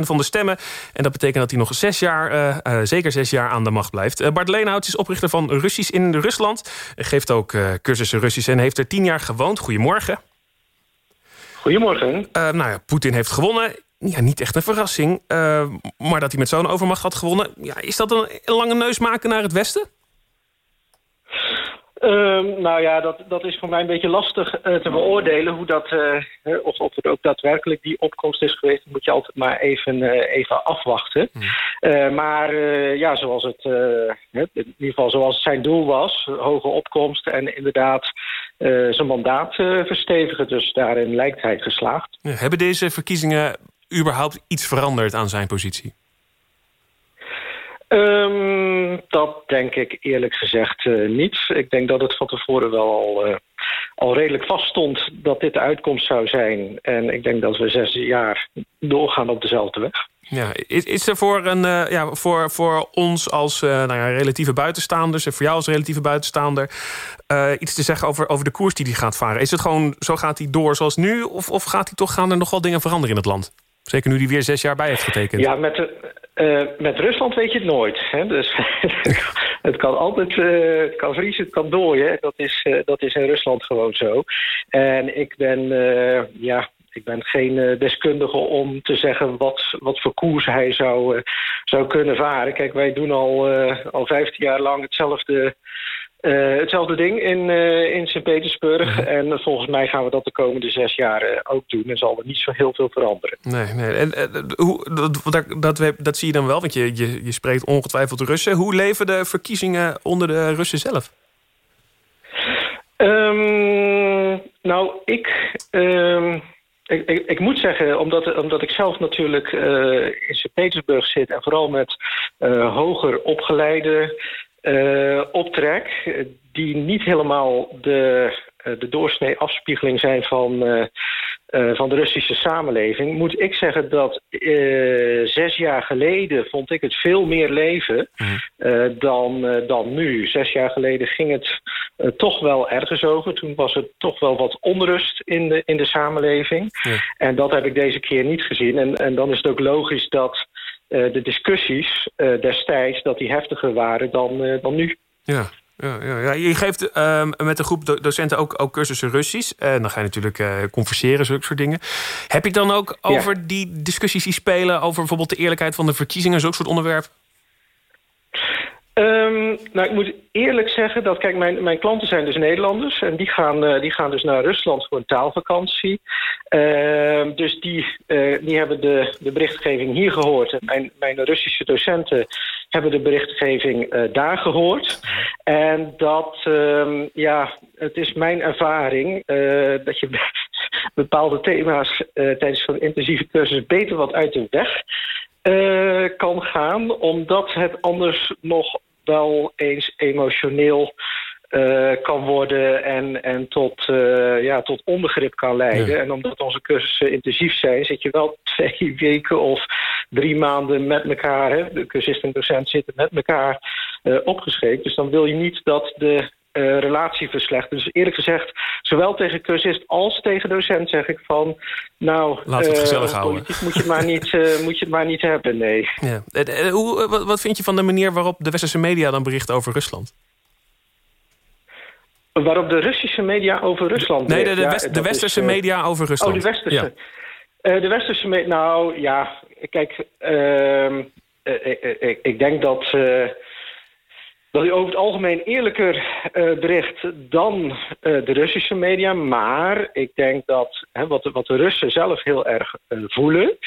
van de stemmen. En dat betekent dat hij nog zes jaar, eh, eh, zeker zes jaar aan de macht blijft. Eh, Bart Leenhout is oprichter van Russisch in Rusland. Geeft ook eh, cursussen Russisch en heeft er tien jaar gewoond. Goedemorgen. Goedemorgen. Uh, nou ja, Poetin heeft gewonnen. Ja, niet echt een verrassing. Uh, maar dat hij met zo'n overmacht had gewonnen... Ja, is dat een, een lange neus maken naar het Westen? Um, nou ja, dat, dat is voor mij een beetje lastig uh, te beoordelen. Hoe dat, uh, of, of het ook daadwerkelijk die opkomst is geweest... dat moet je altijd maar even, uh, even afwachten. Hmm. maar ja, zoals het, in ieder geval zoals zijn doel was... hoge opkomst en inderdaad zijn mandaat verstevigen. Dus daarin lijkt hij geslaagd. Hebben deze verkiezingen überhaupt iets veranderd aan zijn positie? Um, dat denk ik eerlijk gezegd uh, niet. Ik denk dat het van tevoren wel al, uh, al redelijk vaststond dat dit de uitkomst zou zijn. En ik denk dat we zes jaar doorgaan op dezelfde weg. Ja, is, is er voor, een, uh, ja, voor, voor ons als nou ja, relatieve buitenstaanders... en voor jou als relatieve buitenstaander... iets te zeggen over, over de koers die hij gaat varen? Is het gewoon, zo gaat hij door zoals nu? Of, of gaat hij toch, gaan er nog wel dingen veranderen in het land? Zeker nu hij weer zes jaar bij heeft getekend. Ja, met, uh, met Rusland weet je het nooit. Hè? Dus het kan altijd uh, het kan vriezen, het kan dooien. Dat is, uh, dat is in Rusland gewoon zo. En ik ben, ja, ik ben geen deskundige om te zeggen wat, wat voor koers hij zou, zou kunnen varen. Kijk, wij doen al, al 15 jaar lang hetzelfde... Uh, hetzelfde ding in, uh, in Sint-Petersburg. Mhm. En volgens mij gaan we dat de komende zes jaar uh, ook doen. En zal er niet zo heel veel veranderen. Nee, nee. En, hoe, dat, dat, dat, dat, zie je dan wel, want je, je, je spreekt ongetwijfeld Russen. Hoe leven de verkiezingen onder de Russen zelf? Ehm, nou, ik, ehm, ik, ik, ik moet zeggen, omdat, omdat ik zelf natuurlijk eh, in Sint-Petersburg zit... en vooral met eh, hoger opgeleide eh, optrek... die niet helemaal de, eh, de doorsnee afspiegeling zijn van, eh, van de Russische samenleving... moet ik zeggen dat zes jaar geleden vond ik het veel meer leven eh, dan, dan nu. Zes jaar geleden ging het toch wel ergens over. Toen was het toch wel wat onrust in de, in de samenleving. En dat heb ik deze keer niet gezien. En, en dan is het ook logisch dat de discussies eh, destijds... dat die heftiger waren dan, eh, dan nu. Ja. Ja, ja, ja. Je geeft ehm, met een groep do- docenten ook, ook cursussen Russisch. En dan ga je natuurlijk eh, converseren, zulke soort dingen. Heb je het dan ook Ja. over die discussies die spelen... over bijvoorbeeld de eerlijkheid van de verkiezingen... zulke soort onderwerpen? Ehm, nou, ik moet eerlijk zeggen dat, kijk, mijn, mijn klanten zijn dus Nederlanders. En die gaan, eh, die gaan dus naar Rusland voor een taalvakantie. Ehm, dus die, eh, die hebben de, de berichtgeving hier gehoord. En mijn, mijn Russische docenten hebben de berichtgeving eh, daar gehoord. En dat, ehm, ja, het is mijn ervaring dat je bepaalde thema's tijdens zo'n intensieve cursus beter wat uit de weg eh, kan gaan, omdat het anders nog wel eens emotioneel eh, kan worden en, en tot, eh, ja, tot onbegrip kan leiden. Ja. En omdat onze cursussen intensief zijn, zit je wel twee weken of drie maanden met elkaar. Hè? De cursist en docent zitten met elkaar eh opgeschreven. Dus dan wil je niet dat de eh, relatie verslechtert. Dus eerlijk gezegd, zowel tegen cursist als tegen docent zeg ik van... nou, Laten we het eh, gezellig houden. moet je, het maar niet, eh, moet je het maar niet hebben, nee. Ja. Hoe, wat, wat vind je van de manier waarop de westerse media dan berichten over Rusland? Waarop de Russische media over Rusland... Nee, de, bericht. de, Ja, west- de dat is, westerse media over Rusland. Oh, de westerse. Ja. De westerse media... Nou, ja, kijk... ehm, eh, ik, ik, ik denk dat... dat hij over het algemeen eerlijker eh, bericht dan eh, de Russische media. Maar ik denk dat hè, wat, de, wat de Russen zelf heel erg eh, voelen...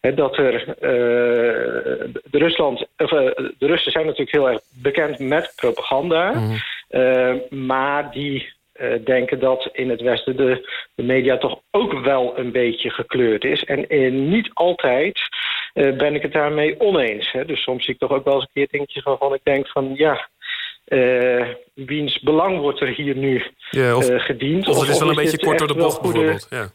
Hè, dat er... de, Rusland, of, de Russen zijn natuurlijk heel erg bekend met propaganda. Eh, maar die denken dat in het Westen de, de media toch ook wel een beetje gekleurd is. En niet altijd ben ik het daarmee oneens. Hè. Dus soms zie ik toch ook wel eens een keer dingetjes waarvan ik denk van ja... eh, wiens belang wordt er hier nu Ja, of- eh, gediend? Of het is wel een beetje kort door de bocht goede- bijvoorbeeld. Ja.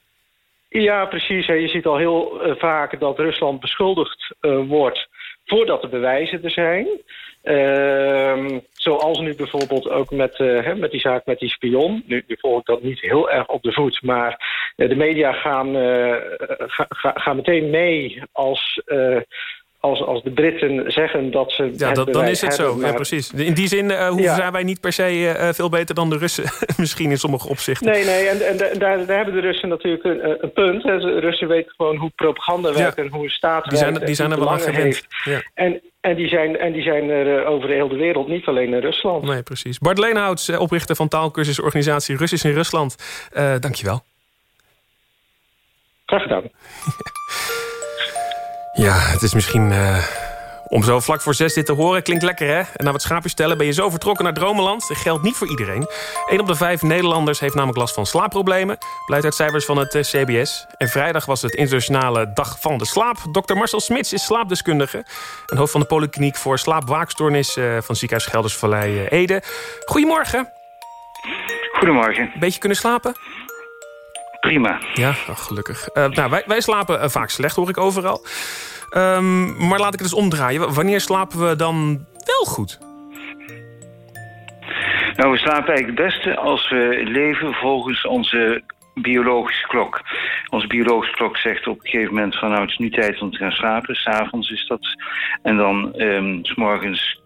ja, precies. hè. Je ziet al heel eh, vaak dat Rusland beschuldigd eh, wordt voordat de bewijzen er zijn. Ehm, zoals nu bijvoorbeeld ook met, eh, met die zaak met die spion. Nu, volg ik dat niet heel erg op de voet. Maar eh, de media gaan, eh, ga- ga- gaan meteen mee als, als, als de Britten zeggen dat ze. Ja, dat, dan is het zo. hebben, Ja, maar- precies. In die zin eh, hoeven Ja. zijn wij niet per se eh, veel beter dan de Russen. Misschien in sommige opzichten. Nee, nee, en, en da- daar, daar hebben de Russen natuurlijk een, een punt. De Russen weten gewoon hoe propaganda werkt en hoe een staat Die zijn, werkt. die zijn er wel aan gewend. En, en, die zijn, en die zijn er eh, over de hele wereld, niet alleen in Rusland. Nee, precies. Bart Leenhouts, eh, oprichter van taalkursusorganisatie Russisch in Rusland. Eh dankjewel. Graag gedaan. Ja, het is misschien... eh, om zo vlak voor zes dit te horen, klinkt lekker hè? En na wat schaapjes stellen ben je zo vertrokken naar Dromenland. Dat geldt niet voor iedereen. Een op de vijf Nederlanders heeft namelijk last van slaapproblemen. Blijkt uit cijfers van het eh, CBS. En vrijdag was het internationale dag van de slaap. Dr. Marcel Smits is slaapdeskundige. En hoofd van de polykliniek voor slaapwaakstoornis... eh, van ziekenhuis Geldersvallei eh, Ede. Goedemorgen. Goedemorgen. Beetje kunnen slapen? Prima. Ja, gelukkig. Eh, nou, wij, wij slapen eh, vaak slecht, hoor ik overal. Ehm, maar laat ik het eens omdraaien. Wanneer slapen we dan wel goed? Nou, we slapen eigenlijk het beste als we leven volgens onze biologische klok. Onze biologische klok zegt op een gegeven moment van nou het is nu tijd om te gaan slapen. S'avonds is dat. En dan ehm, s morgens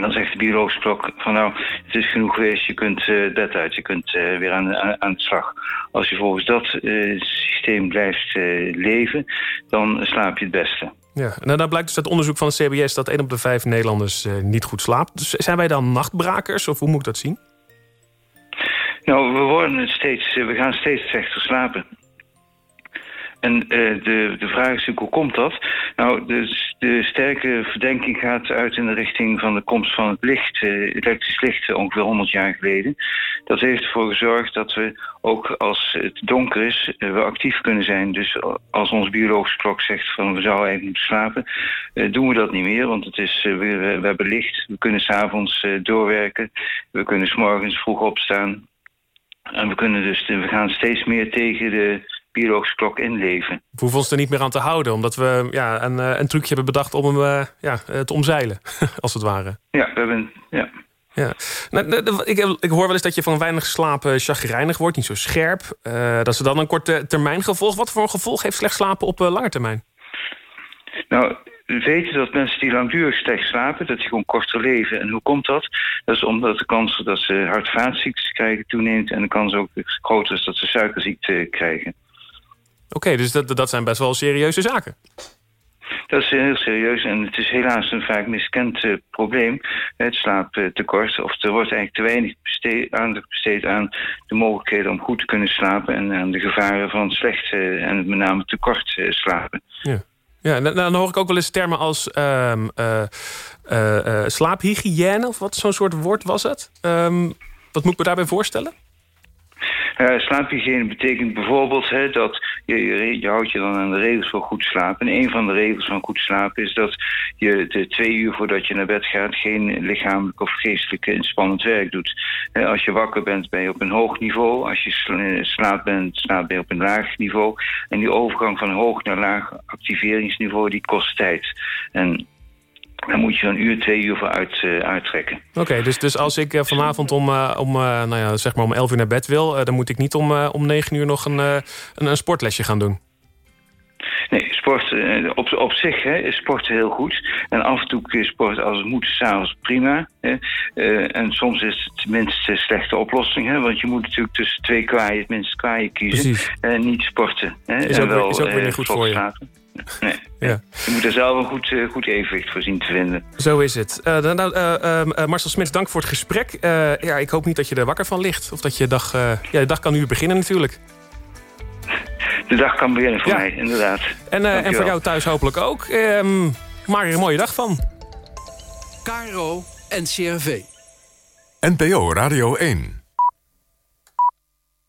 dan zegt de biologische klok van nou het is genoeg geweest. Je kunt eh, het bed uit. Je kunt eh, weer aan, aan, aan de slag. Als je volgens dat eh, systeem blijft eh, leven, dan slaap je het beste. Ja, nou, dan blijkt dus uit onderzoek van het CBS... dat 1 op de 5 Nederlanders eh, niet goed slaapt. Dus zijn wij dan nachtbrakers, of hoe moet ik dat zien? Nou, we worden steeds, eh, we gaan steeds slechter slapen. En eh, de, de vraag is natuurlijk, hoe komt dat? Nou, dus de sterke verdenking gaat uit in de richting van de komst van het licht, eh, elektrisch licht, eh, ongeveer 100 jaar geleden. Dat heeft ervoor gezorgd dat we ook als het donker is, we actief kunnen zijn. Dus als onze biologische klok zegt van we zouden eigenlijk moeten slapen, doen we dat niet meer. Want het is, we, we hebben licht, we kunnen s'avonds doorwerken, we kunnen s'morgens vroeg opstaan. En we, kunnen dus, we gaan steeds meer tegen de biologische klok inleven. We hoeven ons er niet meer aan te houden. Omdat we ja, een, eh, een trucje hebben bedacht om hem eh, ja, eh, te omzeilen. Als het ware. Ja, we hebben... Ja. Ja. Nou, nou, nou, ik, ik hoor wel eens dat je van weinig slapen chagrijnig wordt. Niet zo scherp. Dat is dan een korte termijn gevolg. Wat voor een gevolg heeft slecht slapen op lange termijn? Nou, we weten dat mensen die langdurig slecht slapen, dat die gewoon korter leven. En hoe komt dat? Dat is omdat de kans dat ze hart- en vaatziektes krijgen toeneemt... en de kans ook groter is dat ze suikerziekte krijgen. Oké, dus dat, dat zijn best wel serieuze zaken. Dat is heel serieus en het is helaas een vaak miskend eh, probleem. Het slaaptekort, of er wordt eigenlijk te weinig besteed, aandacht besteed aan de mogelijkheden om goed te kunnen slapen... en aan de gevaren van slecht eh, en met name tekort eh, slapen. Ja. Ja, dan, dan hoor ik ook wel eens termen als ehm, eh, eh, eh, slaaphygiëne... of wat zo'n soort woord was het. Ehm, wat moet ik me daarbij voorstellen? Eh, slaaphygiëne betekent bijvoorbeeld hè, dat je, je, je houdt je dan aan de regels voor goed slapen. En een van de regels van goed slapen is dat je de twee uur voordat je naar bed gaat geen lichamelijk of geestelijk inspannend werk doet. Eh, als je wakker bent ben je op een hoog niveau. Als je sla- slaapt bent, slaapt ben je op een laag niveau. En die overgang van hoog naar laag activeringsniveau die kost tijd. En daar moet je een uur, twee uur voor uit, eh, uittrekken. Oké, dus, dus als ik eh, vanavond om, eh, om, nou ja, zeg maar om 11 uur naar bed wil... dan moet ik niet om, om 9 uur nog een, een, een sportlesje gaan doen. Nee, sport op, op zich hè, is sporten heel goed. En af en toe kun je sporten als het moet, s'avonds prima. Hè. En soms is het de minst slechte oplossing. Hè, want je moet natuurlijk tussen twee kwaaien het minst kwaaien kiezen. En niet sporten. Hè, Is en ook weer- wel, is ook weer niet goed voor je. Nee. Ja. Je moet er zelf een goed, eh, goed evenwicht voor zien te vinden. Zo is het. Eh, dan- nou, eh, ehm, eh, Marcel Smits, dank voor het gesprek. Eh, ja, ik hoop niet dat je er wakker van ligt. Of dat je dag... eh, ja, de dag kan nu beginnen natuurlijk. De dag kan beginnen voor Ja. mij, inderdaad. En, eh, en voor jou thuis hopelijk ook. Ehm maak er een mooie dag van. KRO en CRV. NPO Radio 1.